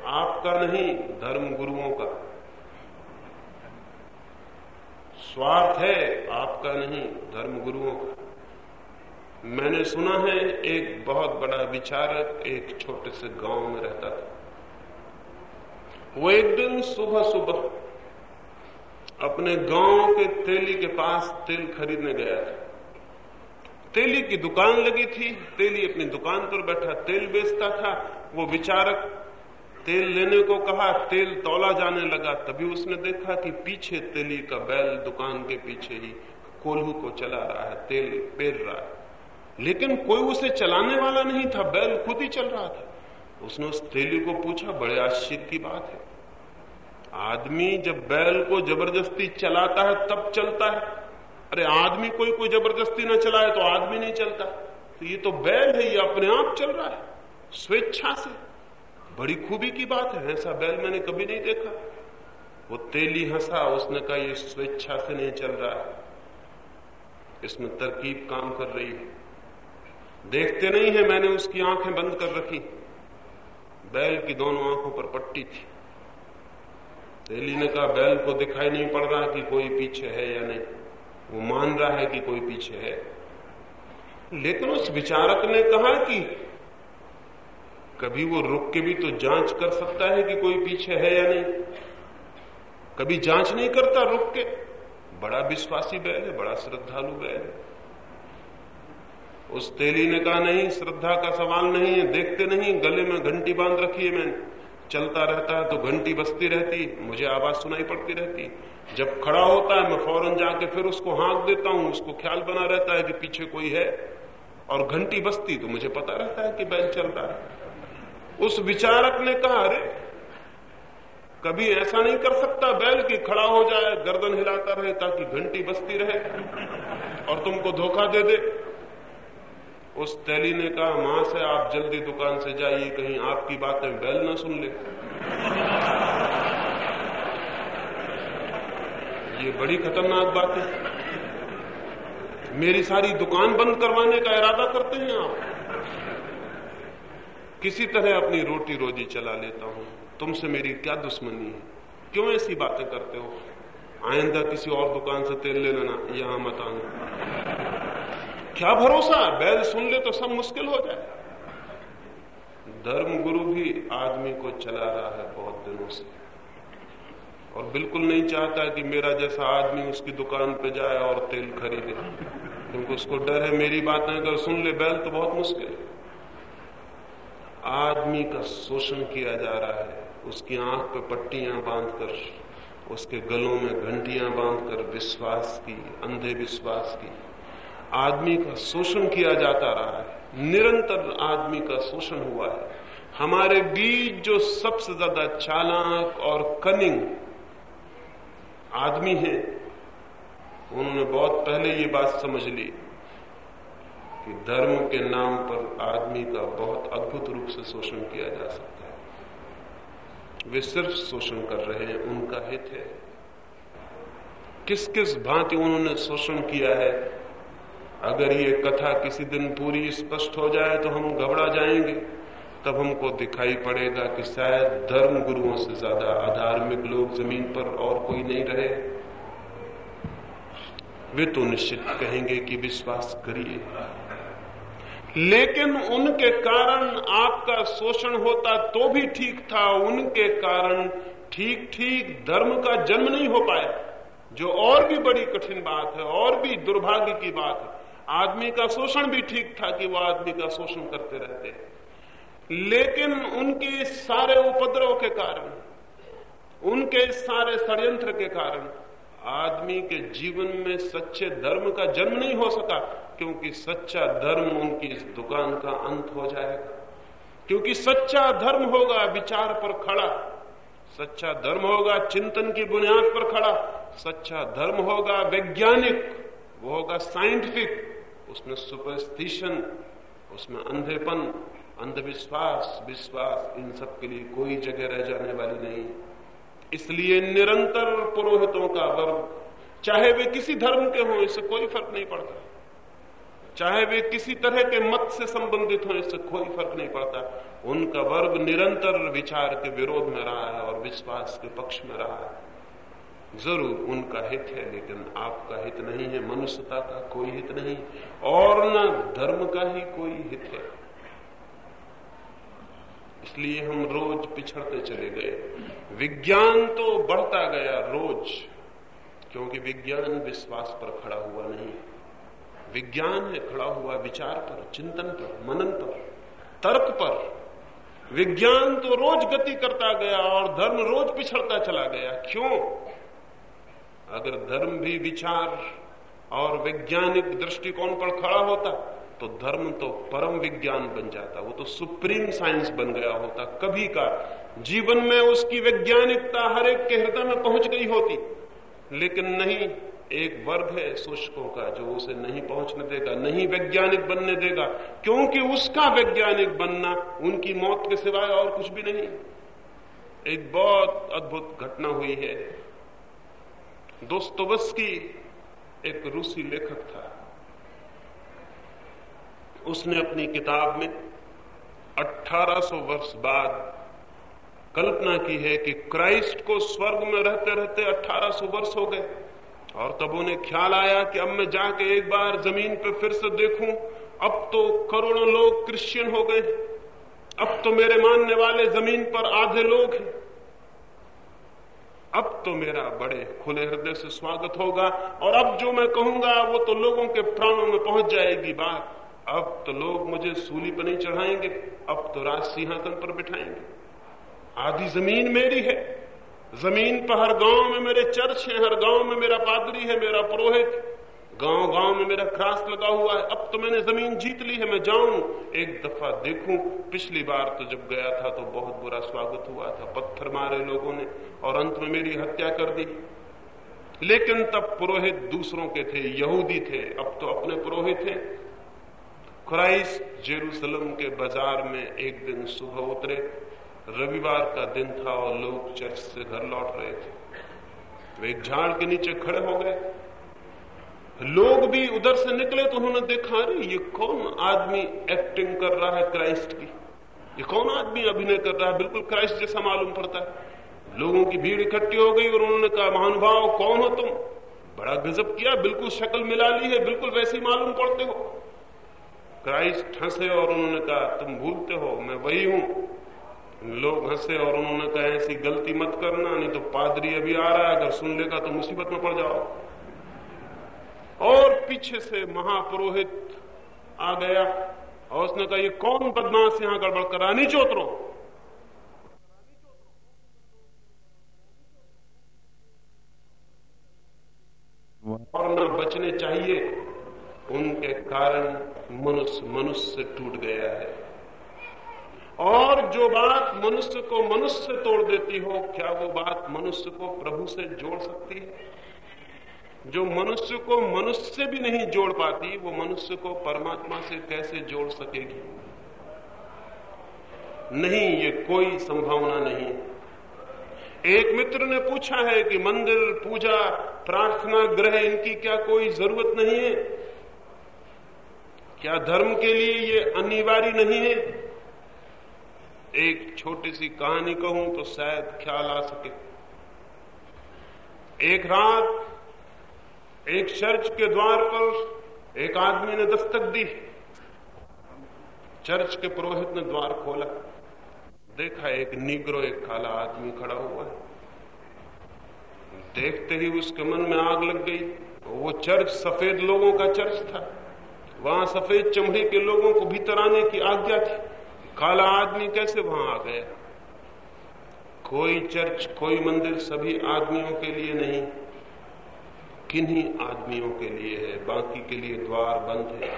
आपका नहीं धर्म गुरुओं का। स्वार्थ है, आपका नहीं धर्म गुरुओं का। मैंने सुना है, एक बहुत बड़ा विचारक एक छोटे से गाँव में रहता था। वो एक दिन सुबह सुबह अपने गाँव के तेली के पास तेल खरीदने गया था। तेली की दुकान लगी थी, तेली अपनी दुकान पर बैठा, तेल बेचता था, वो विचारक तेल लेने को कहा, तेल तोला जाने लगा। तभी उसने देखा कि पीछे तेली का बैल दुकान के पीछे ही कोल्हू को चला रहा है, तेल पेर रहा है। लेकिन कोई उसे चलाने वाला नहीं था, बैल खुद ही चल रहा था। उसने उस तेली को पूछा, बड़े आश्चर्य की बात है। आदमी जब बैल को ज़बरदस्ती चलाता है, तब चलता है। अरे, आदमी कोई कोई ज़बरदस्ती ना चलाए तो आदमी नहीं चलता। तो ये तो बैल है, ये अपने आप चल रहा है, स्वेच्छा से। बड़ी खूबी की बात है, ऐसा बैल मैंने कभी नहीं देखा। वो तेली हंसा, उसने कहा, ये स्वेच्छा से नहीं चल रहा है। इसमें तरकीब काम कर रही है। देखते नहीं है, मैंने उसकी आँखें बंद कर रखी। बैल की दोनों आँखों पर पट्टी थी। तेली ने कहा, बैल को दिखाई नहीं पड़ रहा कि कोई पीछे है या नहीं। वो मान रहा है कि कोई पीछे है। लेकिन उस विचारक ने कहा कि कभी वो रुक के भी तो जाँच कर सकता है कि कोई पीछे है या नहीं। कभी जाँच नहीं करता रुक के। बड़ा विश्वासी बैल है, बड़ा श्रद्धालु बैल है। उस तेली ने कहा, नहीं, श्रद्धा का सवाल नहीं है, देखते नहीं, गले में घंटी बाँध रखी है मैंने। चलता रहता है तो घंटी बसती रहती, मुझे आवाज़ सुनाई पड़ती रहती। जब खड़ा होता है, मैं फ़ौरन जाके फिर उसको हाँक देता हूँ, उसको ख्याल बना रहता है कि पीछे कोई है और घंटी बसती तो मुझे पता रहता है कि बैल चल रहा है। उस विचारक ने कहा, अरे, कभी ऐसा नहीं कर सकता, बैल की खड़ा हो जाए, गर्दन हिलाता रहे ताकि घंटी बसती रहे और तुमको धोखा दे दे। उस तैली ने कहा, माँ से आप जल्दी दुकान से जाइए, कहीं आपकी बातें बैल ना सुन ले। ये बड़ी खतरनाक बात है। मेरी सारी दुकान बंद करवाने का इरादा करते हैं आप। किसी तरह अपनी रोटी रोजी चला लेता हूँ। तुमसे मेरी क्या दुश्मनी है? क्यों ऐसी बातें करते हो? आइंदा किसी और दुकान से तेल ले लेना, यहाँ मत आना। क्या भरोसा? बैल सुन ले तो सब मुश्किल हो जाए। धर्म गुरु भी आदमी को चला रहा है बहुत दिनों से। और बिल्कुल नहीं चाहता कि मेरा जैसा आदमी उसकी दुकान पे जाए और तेल खरीदे। क्योंकि उसको डर है मेरी बातें, अगर सुन ले बैल तो बहुत मुश्किल है। आदमी का शोषण किया जा रहा है। उसकी आँख पे पट्टियाँ बांधकर, उसके गलों में घंटियाँ बांधकर विश्वास की, अंधे विश्वास की। आदमी का शोषण किया जाता रहा है। निरंतर आदमी का शोषण हुआ है। हमारे बीच जो सबसे ज़्यादा चालाक और कनिंग आदमी है, उन्होंने बहुत पहले ये बात समझ ली। कि धर्म के नाम पर आदमी का बहुत अद्भुत रूप से शोषण किया जा सकता है। वे सिर्फ़ शोषण कर रहे हैं, उनका हित है। किस किस भांति उन्होंने शोषण किया है? अगर ये कथा किसी दिन पूरी स्पष्ट हो जाए तो हम घबरा जाएँगे। तब हमको दिखाई पड़ेगा कि शायद धर्म गुरुओं से ज़्यादा अधार्मिक लोग ज़मीन पर और कोई नहीं रहे। वे तो निश्चित कहेंगे कि विश्वास करिए। लेकिन उनके कारण आपका शोषण होता तो भी ठीक था, उनके कारण ठीक ठीक धर्म का जन्म नहीं हो पाया। जो और भी बड़ी कठिन बात है, और भी दुर्भाग्य की बात है, आदमी का शोषण भी ठीक था कि वह आदमी का शोषण करते रहते लेकिन उनके सारे उपद्रव के कारण, उनके सारे षड्यंत्र के कारण आदमी के जीवन में सच्चे धर्म का जन्म नहीं हो सका, क्योंकि सच्चा धर्म उनकी इस दुकान का अंत हो जाएगा। क्योंकि सच्चा धर्म होगा, विचार पर खड़ा। सच्चा धर्म होगा, चिंतन की बुनियाद पर खड़ा। सच्चा धर्म होगा, वैज्ञानिक। वो होगा साइंटिफिक। उसमें सुपरस्टिशन, उसमें अंधेपन, अंधविश्वास, विश्वास, इन सब के लिए कोई जगह रह जाने वाली नहीं। इसलिए निरंतर पुरोहितों का वर्ग चाहे वे किसी धर्म के हों, इससे कोई फ़र्क नहीं पड़ता। चाहे वे किसी तरह के मत से संबंधित हों, इससे कोई फ़र्क नहीं पड़ता। उनका वर्ग निरंतर विचार के विरोध में रहा है और विश्वास के पक्ष में रहा है। ज़रूर उनका हित है, लेकिन आपका हित नहीं है, मनुष्यता का कोई हित नहीं। और न धर्म का ही कोई हित है। इसलिए हम रोज पिछड़ते चले गए। विज्ञान तो बढ़ता गया रोज, क्योंकि विज्ञान विश्वास पर खड़ा हुआ नहीं। विज्ञान है खड़ा हुआ विचार पर, चिंतन पर, मनन पर, तर्क पर। विज्ञान तो रोज गति करता गया और धर्म रोज पिछड़ता चला गया। क्यों? अगर धर्म भी विचार और वैज्ञानिक दृष्टिकोण पर खड़ा होता तो धर्म तो परम विज्ञान बन जाता, वो तो सुप्रीम साइंस बन गया होता। कभी का जीवन में उसकी वैज्ञानिकता हर एक के हृदय में पहुँच गई होती। लेकिन नहीं, एक वर्ग है शोषकों का जो उसे नहीं पहुँचने देगा, नहीं वैज्ञानिक बनने देगा, क्योंकि उसका वैज्ञानिक बनना, उनकी मौत के सिवाय और कुछ भी नहीं। एक बहुत अद्भुत घटना हुई है। दोस्तोवस्की एक रूसी लेखक था। उसने अपनी किताब में 1800 वर्ष बाद कल्पना की है कि क्राइस्ट को स्वर्ग में रहते रहते 1800 वर्ष हो गए। और तब उन्हें ख्याल आया कि अब मैं जाके एक बार ज़मीन पर फिर से देखूँ, अब तो करोड़ों लोग क्रिश्चियन हो गए अब तो मेरे मानने वाले ज़मीन पर आधे लोग हैं। अब तो मेरा बड़े खुले हृदय से स्वागत होगा, और अब जो मैं कहूँगा वो तो लोगों के प्राणों में पहुँच जाएगी बात। अब तो लोग मुझे सूली पर नहीं चढ़ाएँगे, अब तो राज सिंहासन पर बिठाएँगे। आधी ज़मीन मेरी है, ज़मीन पर हर गाँव में मेरे चर्च है, हर गाँव में मेरा पादरी है, मेरा पुरोहित। गाँव गाँव में मेरा क्रॉस लगा हुआ है, अब तो मैंने ज़मीन जीत ली है, मैं जाऊँ, एक दफ़ा देखूँ, पिछली बार तो जब गया था तो बहुत बुरा स्वागत हुआ था, पत्थर मारे लोगों ने, और अंत में मेरी हत्या कर दी। लेकिन तब पुरोहित दूसरों के थे, यहूदी थे, अब तो अपने पुरोहित थे क्राइस्ट जेरूसलम के बाज़ार में एक दिन सुबह उतरे। रविवार का दिन था और लोग चर्च से घर लौट रहे थे। वे एक झाड़ के नीचे खड़े हो गए। लोग भी उधर से निकले तो उन्होंने देखा, अरे, ये कौन आदमी एक्टिंग कर रहा है क्राइस्ट की? ये कौन आदमी अभिनय कर रहा है? बिल्कुल क्राइस्ट जैसा मालूम पड़ता है। लोगों की भीड़ इकट्ठी हो गई और उन्होंने कहा, महानुभाव, कौन हो तुम? बड़ा गजब किया, बिल्कुल शक्ल मिला ली है, बिल्कुल वैसे ही मालूम पड़ते हो। क्राइस्ट हंसे और उन्होंने कहा, तुम भूलते हो, मैं वही हूँ। लोग हंसे और उन्होंने कहा, ऐसी गलती मत करना, नहीं तो पादरी अभी आ रहा है, अगर सुन लेगा तो मुसीबत में पड़ जाओ। और पीछे से महापुरोहित आ गया और उसने कहा, ये कौन बदमाश यहाँ गड़बड़ करा? नीचे उतरो और न बचने चाहिए उनके कारण मनुष्य मनुष्य से टूट गया है। और जो बात मनुष्य को मनुष्य से तोड़ देती हो, क्या वो बात मनुष्य को प्रभु से जोड़ सकती है? जो मनुष्य को मनुष्य से भी नहीं जोड़ पाती, वो मनुष्य को परमात्मा से कैसे जोड़ सकेगी? नहीं, ये कोई संभावना नहीं एक मित्र ने पूछा है कि मंदिर, पूजा, प्रार्थना, ग्रह, इनकी क्या कोई ज़रूरत नहीं है? क्या धर्म के लिए ये अनिवार्य नहीं है? एक छोटी सी कहानी कहूँ तो शायद ख्याल आ सके। एक रात, एक चर्च के द्वार पर एक आदमी ने दस्तक दी। चर्च के पुरोहित ने द्वार खोला। देखा एक निग्रो, एक काला आदमी खड़ा हुआ है। देखते ही उसके मन में आग लग गई। वो चर्च सफ़ेद लोगों का चर्च था। वहाँ सफ़ेद चमड़े के लोगों को भीतर आने की आज्ञा थी काला आदमी कैसे वहाँ आ गया? कोई चर्च, कोई मंदिर सभी आदमियों के लिए नहीं, किन्हीं आदमियों के लिए है? बाकी के लिए द्वार बंद है।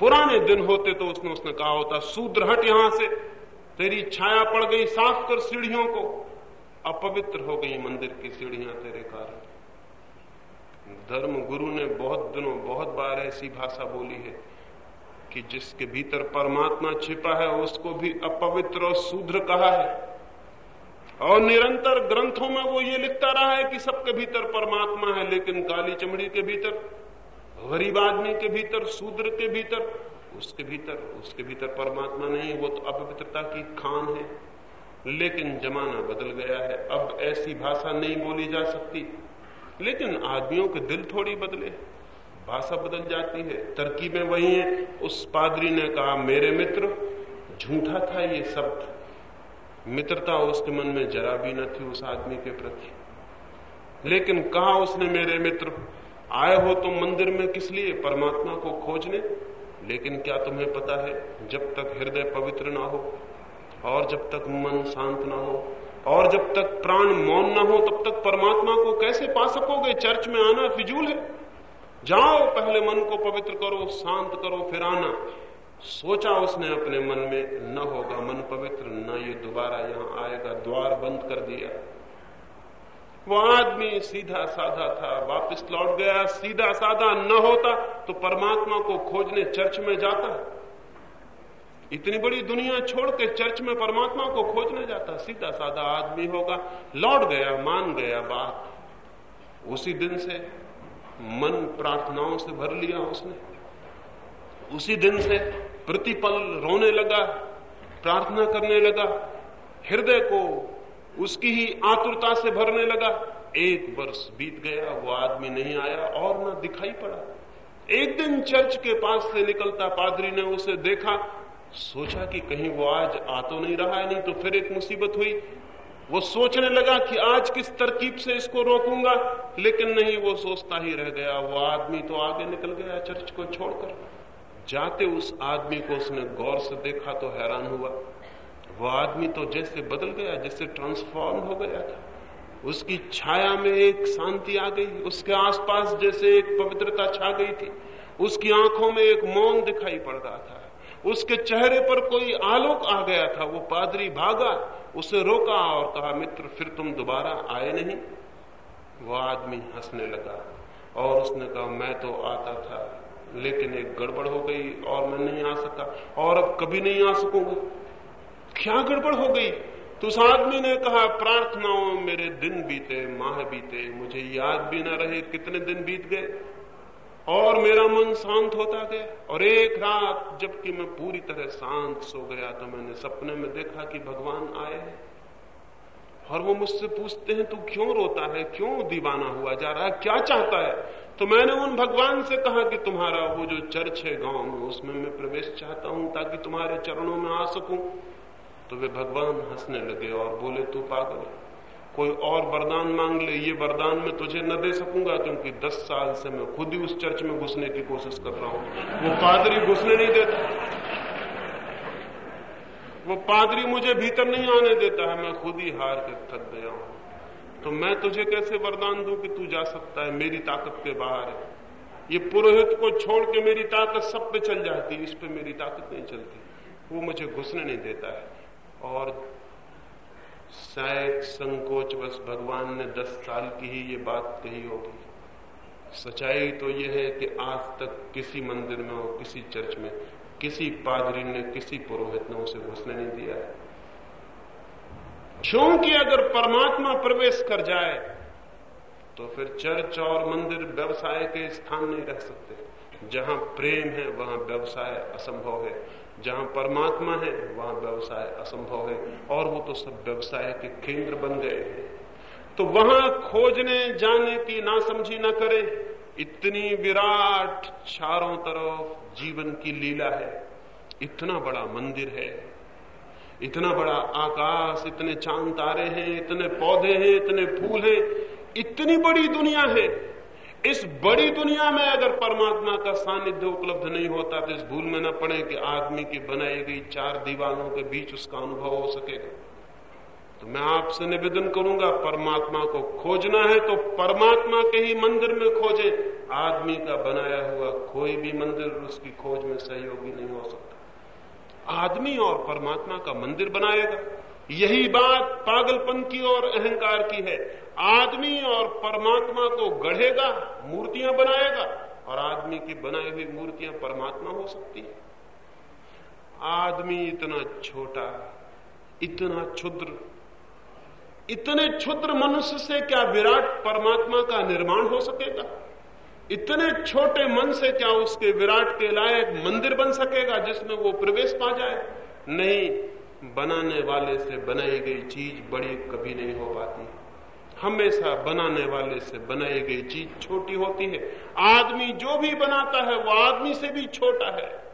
पुराने दिन होते तो उसने उसने कहा होता सूद्र हट यहाँ से, तेरी छाया पड़ गई साफ़ कर सीढ़ियों को। अपवित्र हो गई मंदिर की सीढ़ियाँ तेरे कारण। धर्म गुरु ने बहुत दिनों, बहुत बार ऐसी भाषा बोली है कि जिसके भीतर परमात्मा छिपा है, उसको भी अपवित्र और शूद्र कहा है। और निरंतर ग्रंथों में वो ये लिखता रहा है कि सबके भीतर परमात्मा है, लेकिन काली चमड़ी के भीतर, गरीब आदमी के भीतर, शूद्र के भीतर, उसके भीतर उसके भीतर परमात्मा नहीं वो तो अपवित्रता की खान है। लेकिन जमाना बदल गया है, अब ऐसी भाषा नहीं बोली जा सकती। लेकिन आदमियों के दिल थोड़ी बदले, भाषा बदल जाती है। तरकीबें वही हैं। उस पादरी ने कहा, मेरे मित्र, झूठा था ये शब्द। मित्रता उसके मन में जरा भी न थी उस आदमी के प्रति। लेकिन कहा उसने, मेरे मित्र, आए हो तुम तो मंदिर में किस लिए परमात्मा को खोजने? लेकिन क्या तुम्हें पता है, जब तक हृदय पवित्र ना हो और जब तक मन शांत ना हो और जब तक प्राण मौन ना हो, तब तक परमात्मा को कैसे पा सकोगे? चर्च में आना फिजूल है। जाओ, पहले मन को पवित्र करो, शांत करो, फिर आना। सोचा उसने अपने मन में, न होगा मन पवित्र, न ये दोबारा यहाँ आएगा, द्वार बंद कर दिया। वो आदमी सीधा साधा था, वापस लौट गया। सीधा साधा न होता तो परमात्मा को खोजने चर्च में जाता। इतनी बड़ी दुनिया छोड़ के चर्च में परमात्मा को खोजने जाता सीधा साधा आदमी होगा, लौट गया, मान गया बात। उसी दिन से मन प्रार्थनाओं से भर लिया उसने। उसी दिन से प्रतिपल रोने लगा, प्रार्थना करने लगा, हृदय को उसकी ही आतुरता से भरने लगा। एक वर्ष बीत गया, वो आदमी नहीं आया, और ना दिखाई पड़ा। एक दिन चर्च के पास से निकलता पादरी ने उसे देखा सोचा कि कहीं वो आज आ तो नहीं रहा है, नहीं तो फिर एक मुसीबत हुई। वो सोचने लगा कि आज किस तरकीब से इसको रोकूँगा, लेकिन नहीं, वो सोचता ही रह गया। वो आदमी तो आगे निकल गया चर्च को छोड़कर। जाते उस आदमी को उसने गौर से देखा तो हैरान हुआ। वो आदमी तो जैसे बदल गया, जैसे ट्रांसफॉर्म हो गया था। उसकी छाया में एक शांति आ गई, उसके आसपास जैसे एक पवित्रता छा गई थी। उसकी आँखों में एक मौन दिखाई पड़ रहा था। उसके चेहरे पर कोई आलोक आ गया था, वो पादरी भागा, उसे रोका और कहा, मित्र, फिर तुम दोबारा आए नहीं? वो आदमी हंसने लगा और उसने कहा, मैं तो आता था, लेकिन एक गड़बड़ हो गई और मैं नहीं आ सका, और अब कभी नहीं आ सकूँगा। क्या गड़बड़ हो गई? तो उस आदमी ने कहा, प्रार्थनाओं, मेरे दिन बीते, माह बीते, मुझे याद भी ना रहे कितने दिन बीत गए। और मेरा मन शांत होता गया। और एक रात जबकि मैं पूरी तरह शांत सो गया तो मैंने सपने में देखा कि भगवान आए हैं। और वो मुझसे पूछते हैं, तू क्यों रोता है? क्यों दीवाना हुआ जा रहा है? क्या चाहता है? तो मैंने उन भगवान से कहा कि तुम्हारा वो जो चर्च है गाँव में, उसमें मैं प्रवेश चाहता हूँ ताकि तुम्हारे चरणों में आ सकूँ। तो वे भगवान हंसने लगे और बोले, तू पागल है। कोई और वरदान मांग ले, ये वरदान मैं तुझे न दे सकूँगा, क्योंकि दस साल से मैं खुद ही उस चर्च में घुसने की कोशिश कर रहा हूँ। वो पादरी घुसने नहीं देता। वो पादरी मुझे भीतर नहीं आने देता है, मैं खुद ही हार के थक गया हूँ। तो मैं तुझे कैसे वरदान दूँ कि तू जा सकता है? मेरी ताकत के बाहर है। ये पुरोहित को छोड़ के मेरी ताकत सब पे चल जाती, इस पे मेरी ताकत नहीं चलती। वो मुझे घुसने नहीं देता है। और शायद संकोच बस भगवान ने दस साल की ही ये बात कही होगी। सच्चाई तो यह है कि आज तक किसी मंदिर में और किसी चर्च में किसी पादरी ने किसी पुरोहित ने उसे घुसने नहीं दिया क्योंकि अगर परमात्मा प्रवेश कर जाए तो फिर चर्च और मंदिर व्यवसाय के स्थान नहीं रह सकते। जहाँ प्रेम है, वहाँ व्यवसाय असंभव है। जहाँ परमात्मा है, वहाँ व्यवसाय असंभव है। और वो तो सब व्यवसाय के केंद्र बन गए तो वहाँ खोजने, जाने की ना समझी ना करे। इतनी विराट चारों तरफ़ जीवन की लीला है। इतना बड़ा मंदिर है। इतना बड़ा आकाश, इतने चाँद तारे हैं, इतने पौधे हैं, इतने फूल हैं। इतनी बड़ी दुनिया है। इस बड़ी दुनिया में अगर परमात्मा का सानिध्य उपलब्ध नहीं होता तो इस भूल में न पड़े कि आदमी की बनाई गई चार दीवारों के बीच उसका अनुभव हो सकेगा। तो मैं आपसे निवेदन करूँगा, परमात्मा को खोजना है तो परमात्मा के ही मंदिर में खोजे। आदमी का बनाया हुआ कोई भी मंदिर उसकी खोज में सहयोगी नहीं हो सकता। आदमी और परमात्मा का मंदिर बनाएगा। यही बात पागलपन की और अहंकार की है। आदमी और परमात्मा को गढ़ेगा, मूर्तियाँ बनाएगा, और आदमी की बनाई हुई मूर्तियाँ परमात्मा हो सकती है। आदमी इतना छोटा, इतना क्षुद्र, इतने क्षुद्र मनुष्य से क्या विराट परमात्मा का निर्माण हो सकेगा? इतने छोटे मन से क्या उसके विराट के लायक मंदिर बन सकेगा जिसमें वो प्रवेश पा जाए? नहीं बनाने वाले से बनाई गई चीज़ बड़ी कभी नहीं हो पाती। हमेशा बनाने वाले से बनाई गई चीज़ छोटी होती है। आदमी जो भी बनाता है, वो आदमी से भी छोटा है।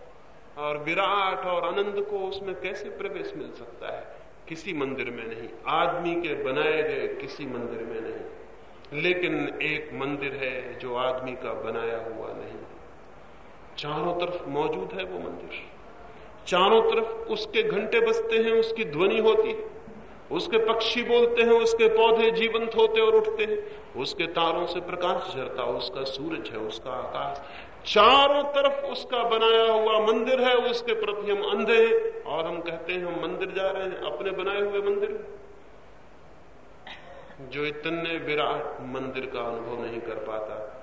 और विराट और आनंद को उसमें कैसे प्रवेश मिल सकता है? किसी मंदिर में नहीं। आदमी के बनाए गए किसी मंदिर में नहीं। लेकिन एक मंदिर है जो आदमी का बनाया हुआ नहीं। चारों तरफ़ मौजूद है वो मंदिर। चारों तरफ़ उसके घंटे बजते हैं, उसकी ध्वनि होती है। उसके पक्षी बोलते हैं, उसके पौधे जीवंत होते और उठते हैं। उसके तारों से प्रकाश झरता, उसका सूरज है, उसका आकाश। चारों तरफ़ उसका बनाया हुआ मंदिर है, उसके प्रति हम अंधे हैं और हम कहते हैं, हम मंदिर जा रहे हैं, अपने बनाए हुए मंदिर जो इतने विराट मंदिर का अनुभव नहीं कर पाता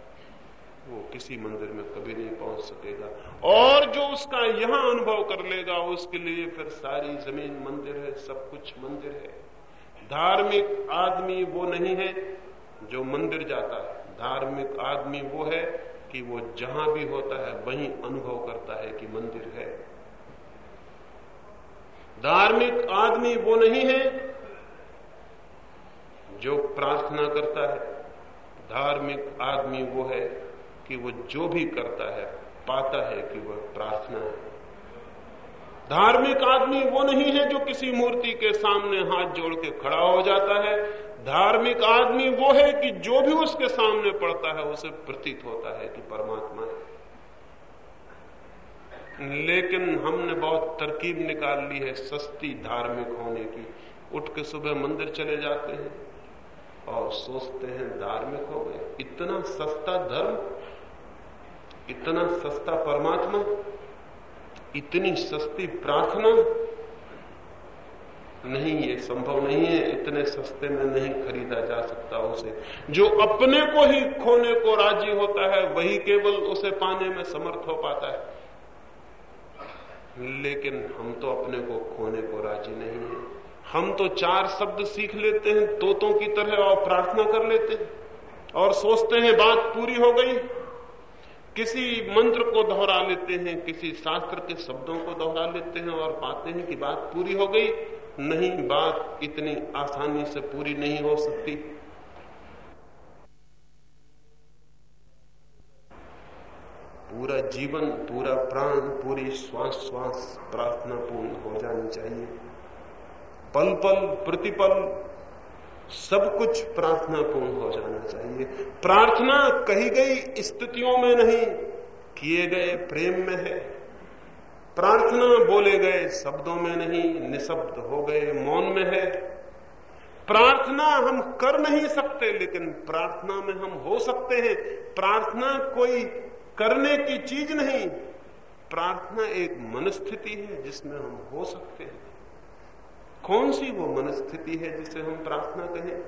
वो किसी मंदिर में कभी नहीं पहुँच सकेगा। और जो उसका यहाँ अनुभव कर लेगा, उसके लिए फिर सारी ज़मीन मंदिर है, सब कुछ मंदिर है। धार्मिक आदमी वो नहीं है जो मंदिर जाता है। धार्मिक आदमी वो है कि वो जहाँ भी होता है, वहीं अनुभव करता है कि मंदिर है। धार्मिक आदमी वो नहीं है जो प्रार्थना करता है। धार्मिक आदमी वो है कि वो जो भी करता है, पाता है कि वह प्रार्थना है। धार्मिक आदमी वो नहीं है जो किसी मूर्ति के सामने हाथ जोड़ के खड़ा हो जाता है। धार्मिक आदमी वो है कि जो भी उसके सामने पड़ता है, उसे प्रतीत होता है कि परमात्मा है। लेकिन हमने बहुत तरकीब निकाल ली है सस्ती धार्मिक होने की। उठ के सुबह मंदिर चले जाते हैं और सोचते हैं, धार्मिक हो गए इतना सस्ता धर्म इतना सस्ता परमात्मा, इतनी सस्ती प्रार्थना, नहीं, ये संभव नहीं है, इतने सस्ते में नहीं खरीदा जा सकता उसे। जो अपने को ही खोने को राज़ी होता है, वही केवल उसे पाने में समर्थ हो पाता है। लेकिन हम तो अपने को खोने को राज़ी नहीं है। हम तो चार शब्द सीख लेते हैं, तोतों की तरह और प्रार्थना कर लेते हैं, और सोचते हैं, बात पूरी हो गई। किसी मंत्र को दोहरा लेते हैं, किसी शास्त्र के शब्दों को दोहरा लेते हैं और पाते हैं कि बात पूरी हो गई, नहीं, बात इतनी आसानी से पूरी नहीं हो सकती। पूरा जीवन, पूरा प्राण, पूरी श्वास श्वास प्रार्थना पूर्ण हो जानी चाहिए। पल पल प्रतिपल सब कुछ प्रार्थना पूर्ण हो जाना चाहिए। प्रार्थना कही गई स्थितियों में नहीं, किए गए प्रेम में है। प्रार्थना बोले गए शब्दों में नहीं, निशब्द हो गए मौन में है। प्रार्थना हम कर नहीं सकते, लेकिन प्रार्थना में हम हो सकते हैं। प्रार्थना कोई करने की चीज़ नहीं। प्रार्थना एक मनस्थिति है जिसमें हम हो सकते हैं। कौन सी वो मनस्थिति है जिसे हम प्रार्थना कहें?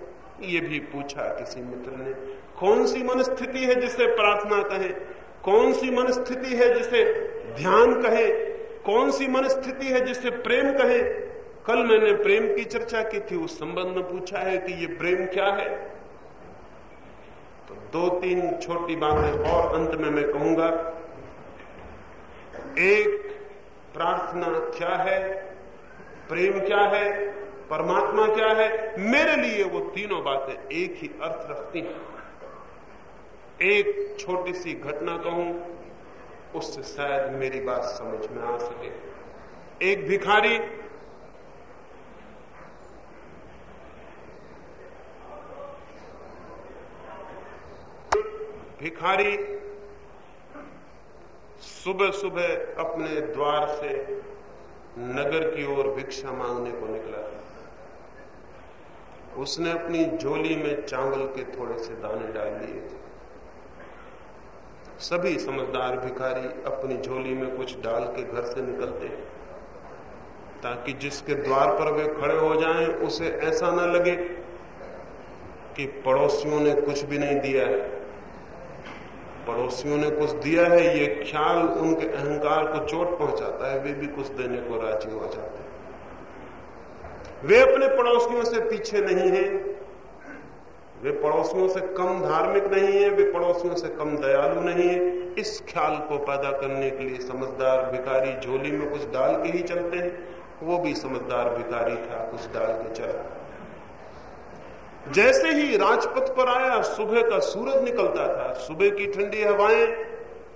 ये भी पूछा किसी मित्र ने। कौन सी मनस्थिति है जिसे प्रार्थना कहें? कौन सी मनस्थिति है जिसे ध्यान कहे? कौन सी मनस्थिति है जिसे प्रेम कहे? कल मैंने प्रेम की चर्चा की थी, उस संबंध में पूछा है कि ये प्रेम क्या है? तो दो तीन छोटी बातें और अंत में मैं कहूँगा। एक, प्रार्थना क्या है? प्रेम क्या है? परमात्मा क्या है? मेरे लिए वो तीनों बातें एक ही अर्थ रखती हैं। एक छोटी सी घटना कहूँ उससे शायद मेरी बात समझ में आ सके। एक भिखारी भिखारी सुबह सुबह अपने द्वार से नगर की ओर भिक्षा मांगने को निकला। उसने अपनी झोली में चावल के थोड़े से दाने डाल लिए थे सभी समझदार भिखारी अपनी झोली में कुछ डाल के घर से निकलते ताकि जिसके द्वार पर वे खड़े हो जाएँ, उसे ऐसा ना लगे कि पड़ोसियों ने कुछ भी नहीं दिया है। पड़ोसियों ने कुछ दिया है, ये ख्याल उनके अहंकार को चोट पहुंचाता है, वे भी कुछ देने को राज़ी हो जाते हैं। वे अपने पड़ोसियों से पीछे नहीं हैं। वे पड़ोसियों से कम धार्मिक नहीं है, वे पड़ोसियों से कम दयालु नहीं है। इस ख्याल को पैदा करने के लिए समझदार भिकारी झोली में कुछ डाल के ही चलते हैं। वो भी समझदार भिकारी था, कुछ डाल के चला। जैसे ही राजपथ पर आया, सुबह का सूरज निकलता था। सुबह की ठंडी हवाएँ,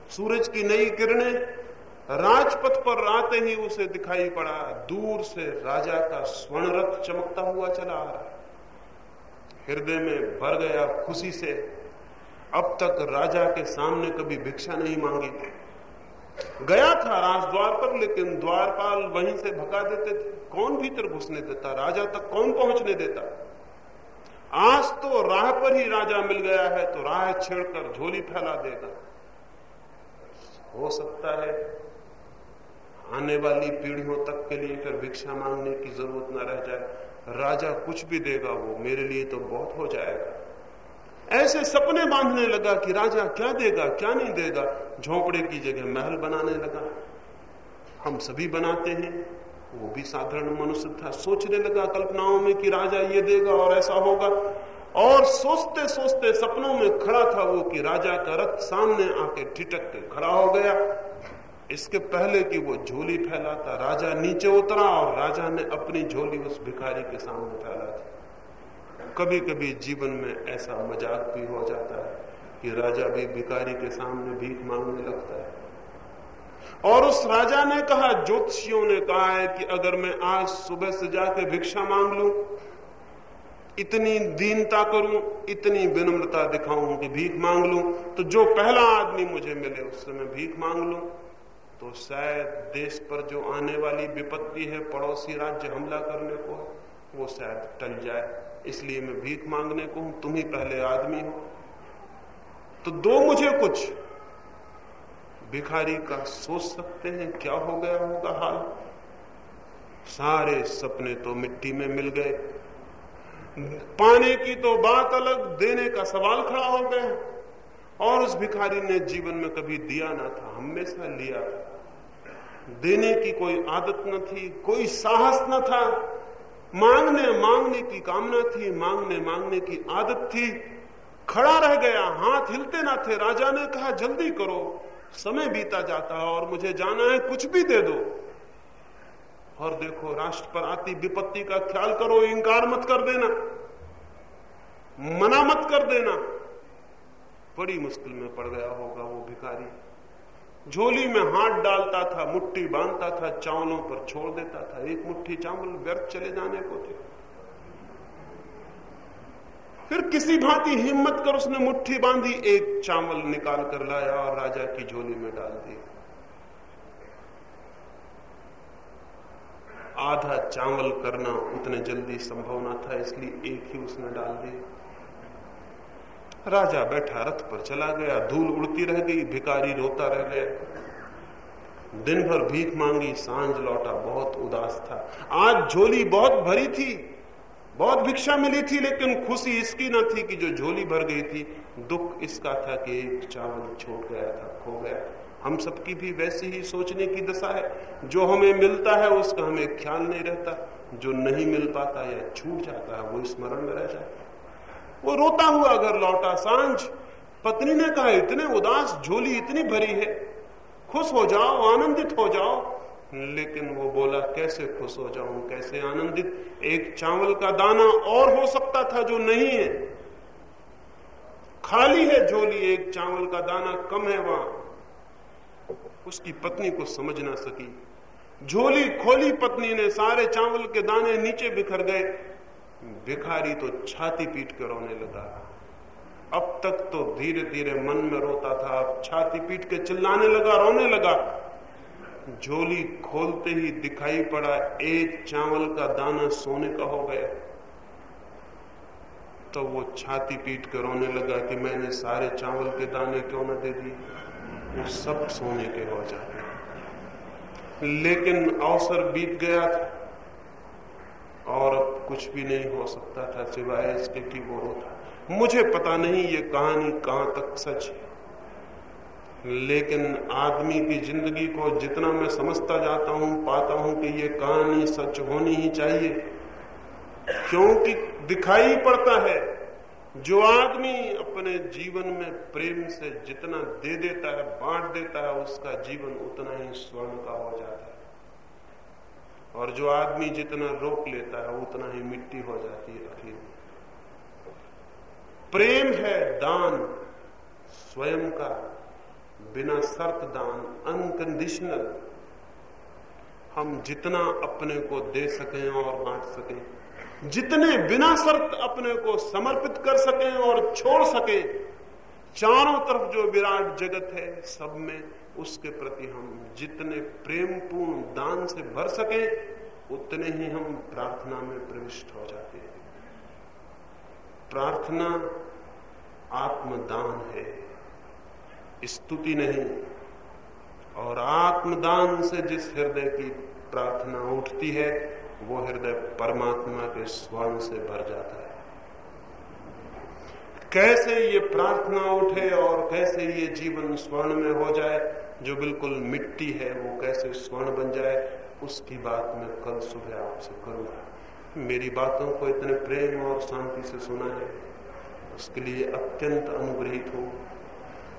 सूरज की नई किरणें, राजपथ पर आते ही उसे दिखाई पड़ा। दूर से राजा का स्वर्ण रथ चमकता हुआ चला आ रहा। हृदय में भर गया खुशी से। अब तक राजा के सामने कभी भिक्षा नहीं मांगी। थी गया था राजद्वार पर, लेकिन द्वारपाल वहीं से भगा देते थे। कौन भीतर घुसने देता? राजा तक कौन पहुँचने देता? आज तो राह पर ही राजा मिल गया है तो राह छेड़कर झोली फैला देगा। हो सकता है आने वाली पीढ़ियों तक के लिए फिर भिक्षा मांगने की ज़रूरत ना रह जाए। राजा कुछ भी देगा, वो मेरे लिए तो बहुत हो जाएगा। ऐसे सपने बांधने लगा कि राजा क्या देगा, क्या नहीं देगा। झोपड़े की जगह महल बनाने लगा। हम सभी बनाते हैं। वो भी साधारण मनुष्य था। सोचने लगा कल्पनाओं में कि राजा ये देगा और ऐसा होगा। और सोचते सोचते सपनों में खड़ा था वो कि राजा का रथ सामने आके ठिटक के खड़ा हो गया। इसके पहले कि वो झोली फैलाता, राजा नीचे उतरा और राजा ने अपनी झोली उस भिखारी के सामने फैला दी। कभी कभी जीवन में ऐसा मज़ाक भी हो जाता है कि राजा भी भिखारी के सामने भीख मांगने लगता है। और उस राजा ने कहा, ज्योतिषियों ने कहा है कि अगर मैं आज सुबह से जाके भिक्षा मांग लू, इतनी दीनता करूँ, इतनी विनम्रता दिखाऊँ कि भीख मांग लू तो जो पहला आदमी मुझे मिले उससे मैं भीख मांग लू। तो शायद देश पर जो आने वाली विपत्ति है, पड़ोसी राज्य हमला करने को, वो शायद टल जाए। इसलिए मैं भीख मांगने को हूँ, तुम ही पहले आदमी हो। तो दो मुझे कुछ भिखारी का सोच सकते हैं, क्या हो गया होगा हाल? सारे सपने तो मिट्टी में मिल गए। पाने की तो बात अलग, देने का सवाल खड़ा हो गया। और उस भिखारी ने जीवन में कभी दिया ना था, हमेशा लिया। देने की कोई आदत न थी, कोई साहस न था। मांगने मांगने की कामना थी, मांगने मांगने की आदत थी। खड़ा रह गया, हाथ हिलते ना थे। राजा ने कहा, जल्दी करो। समय बीता जाता है और मुझे जाना है, कुछ भी दे दो। और देखो, राष्ट्र पर आती विपत्ति का ख्याल करो, इंकार मत कर देना। मना मत कर देना। बड़ी मुश्किल में पड़ गया होगा वो भिखारी। झोली में हाथ डालता था, मुट्ठी बांधता था, चावलों पर छोड़ देता था। एक मुट्ठी चावल व्यर्थ चले जाने को थे। फिर किसी भांति हिम्मत कर उसने मुट्ठी बांधी, एक चावल निकाल कर लाया और राजा की झोली में डाल दी। आधा चावल करना उतने जल्दी संभव ना था, इसलिए एक ही उसने डाल दी। राजा बैठा, रथ पर चला गया, धूल उड़ती रह गई भिकारी रोता रह गया। दिन भर भीख मांगी, साँझ लौटा, बहुत उदास था। आज झोली बहुत भरी थी। बहुत भिक्षा मिली थी, लेकिन खुशी इसकी न थी कि जो झोली भर गई थी, दुख इसका था कि एक चावल छोड़ गया था, खो गया हम सबकी भी वैसी ही सोचने की दशा है। जो हमें मिलता है, उसका हमें ख्याल नहीं रहता। जो नहीं मिल पाता या छूट जाता है, वो स्मरण में रह जाता है। वो रोता हुआ अगर लौटा साँझ, पत्नी ने कहा, इतने उदास झोली इतनी भरी है। खुश हो जाओ, आनंदित हो जाओ। लेकिन वो बोला, कैसे खुश हो जाऊँ, कैसे आनंदित? एक चावल का दाना और हो सकता था जो नहीं है। खाली है झोली, एक चावल का दाना कम है वहाँ। उसकी पत्नी को समझ ना सकी। झोली खोली पत्नी ने, सारे चावल के दाने नीचे बिखर गए। भिखारी तो छाती पीट कर रोने लगा। अब तक तो धीरे धीरे मन में रोता था, अब छाती पीट के चिल्लाने लगा, रोने लगा। झोली खोलते ही दिखाई पड़ा, एक चावल का दाना सोने का हो गया। तो वो छाती पीट कर रोने लगा कि मैंने सारे चावल के दाने क्यों न दे दिए? वो सब सोने के हो जाते। लेकिन अवसर बीत गया था और अब कुछ भी नहीं हो सकता था सिवाय इसके कि वो रोता। मुझे पता नहीं ये कहानी कहाँ तक सच है। लेकिन आदमी की ज़िंदगी को जितना मैं समझता जाता हूँ, पाता हूँ कि ये कहानी सच होनी ही चाहिए। क्योंकि दिखाई पड़ता है, जो आदमी अपने जीवन में प्रेम से जितना दे देता है, बांट देता है, उसका जीवन उतना ही स्वर्ण का हो जाता है। और जो आदमी जितना रोक लेता है, उतना ही मिट्टी हो जाती है आखिर प्रेम है दान, स्वयं का बिना शर्त दान अनकंडीशनल हम जितना अपने को दे सकें और बांट सकें। जितने बिना शर्त अपने को समर्पित कर सकें और छोड़ सकें, चारों तरफ़ जो विराट जगत है, सब में उसके प्रति हम जितने प्रेमपूर्ण दान से भर सके, उतने ही हम प्रार्थना में प्रविष्ट हो जाते हैं। प्रार्थना आत्मदान है। स्तुति नहीं। और आत्मदान से जिस हृदय की प्रार्थना उठती है, वो हृदय परमात्मा के स्वर्ण से भर जाता है। कैसे ये प्रार्थना उठे और कैसे ये जीवन स्वर्ण में हो जाए, जो बिल्कुल मिट्टी है, वो कैसे स्वर्ण बन जाए, उसकी बात मैं कल सुबह आपसे करूँगा। मेरी बातों को इतने प्रेम और शांति से सुना है, उसके लिए अत्यंत अनुग्रहित हूँ।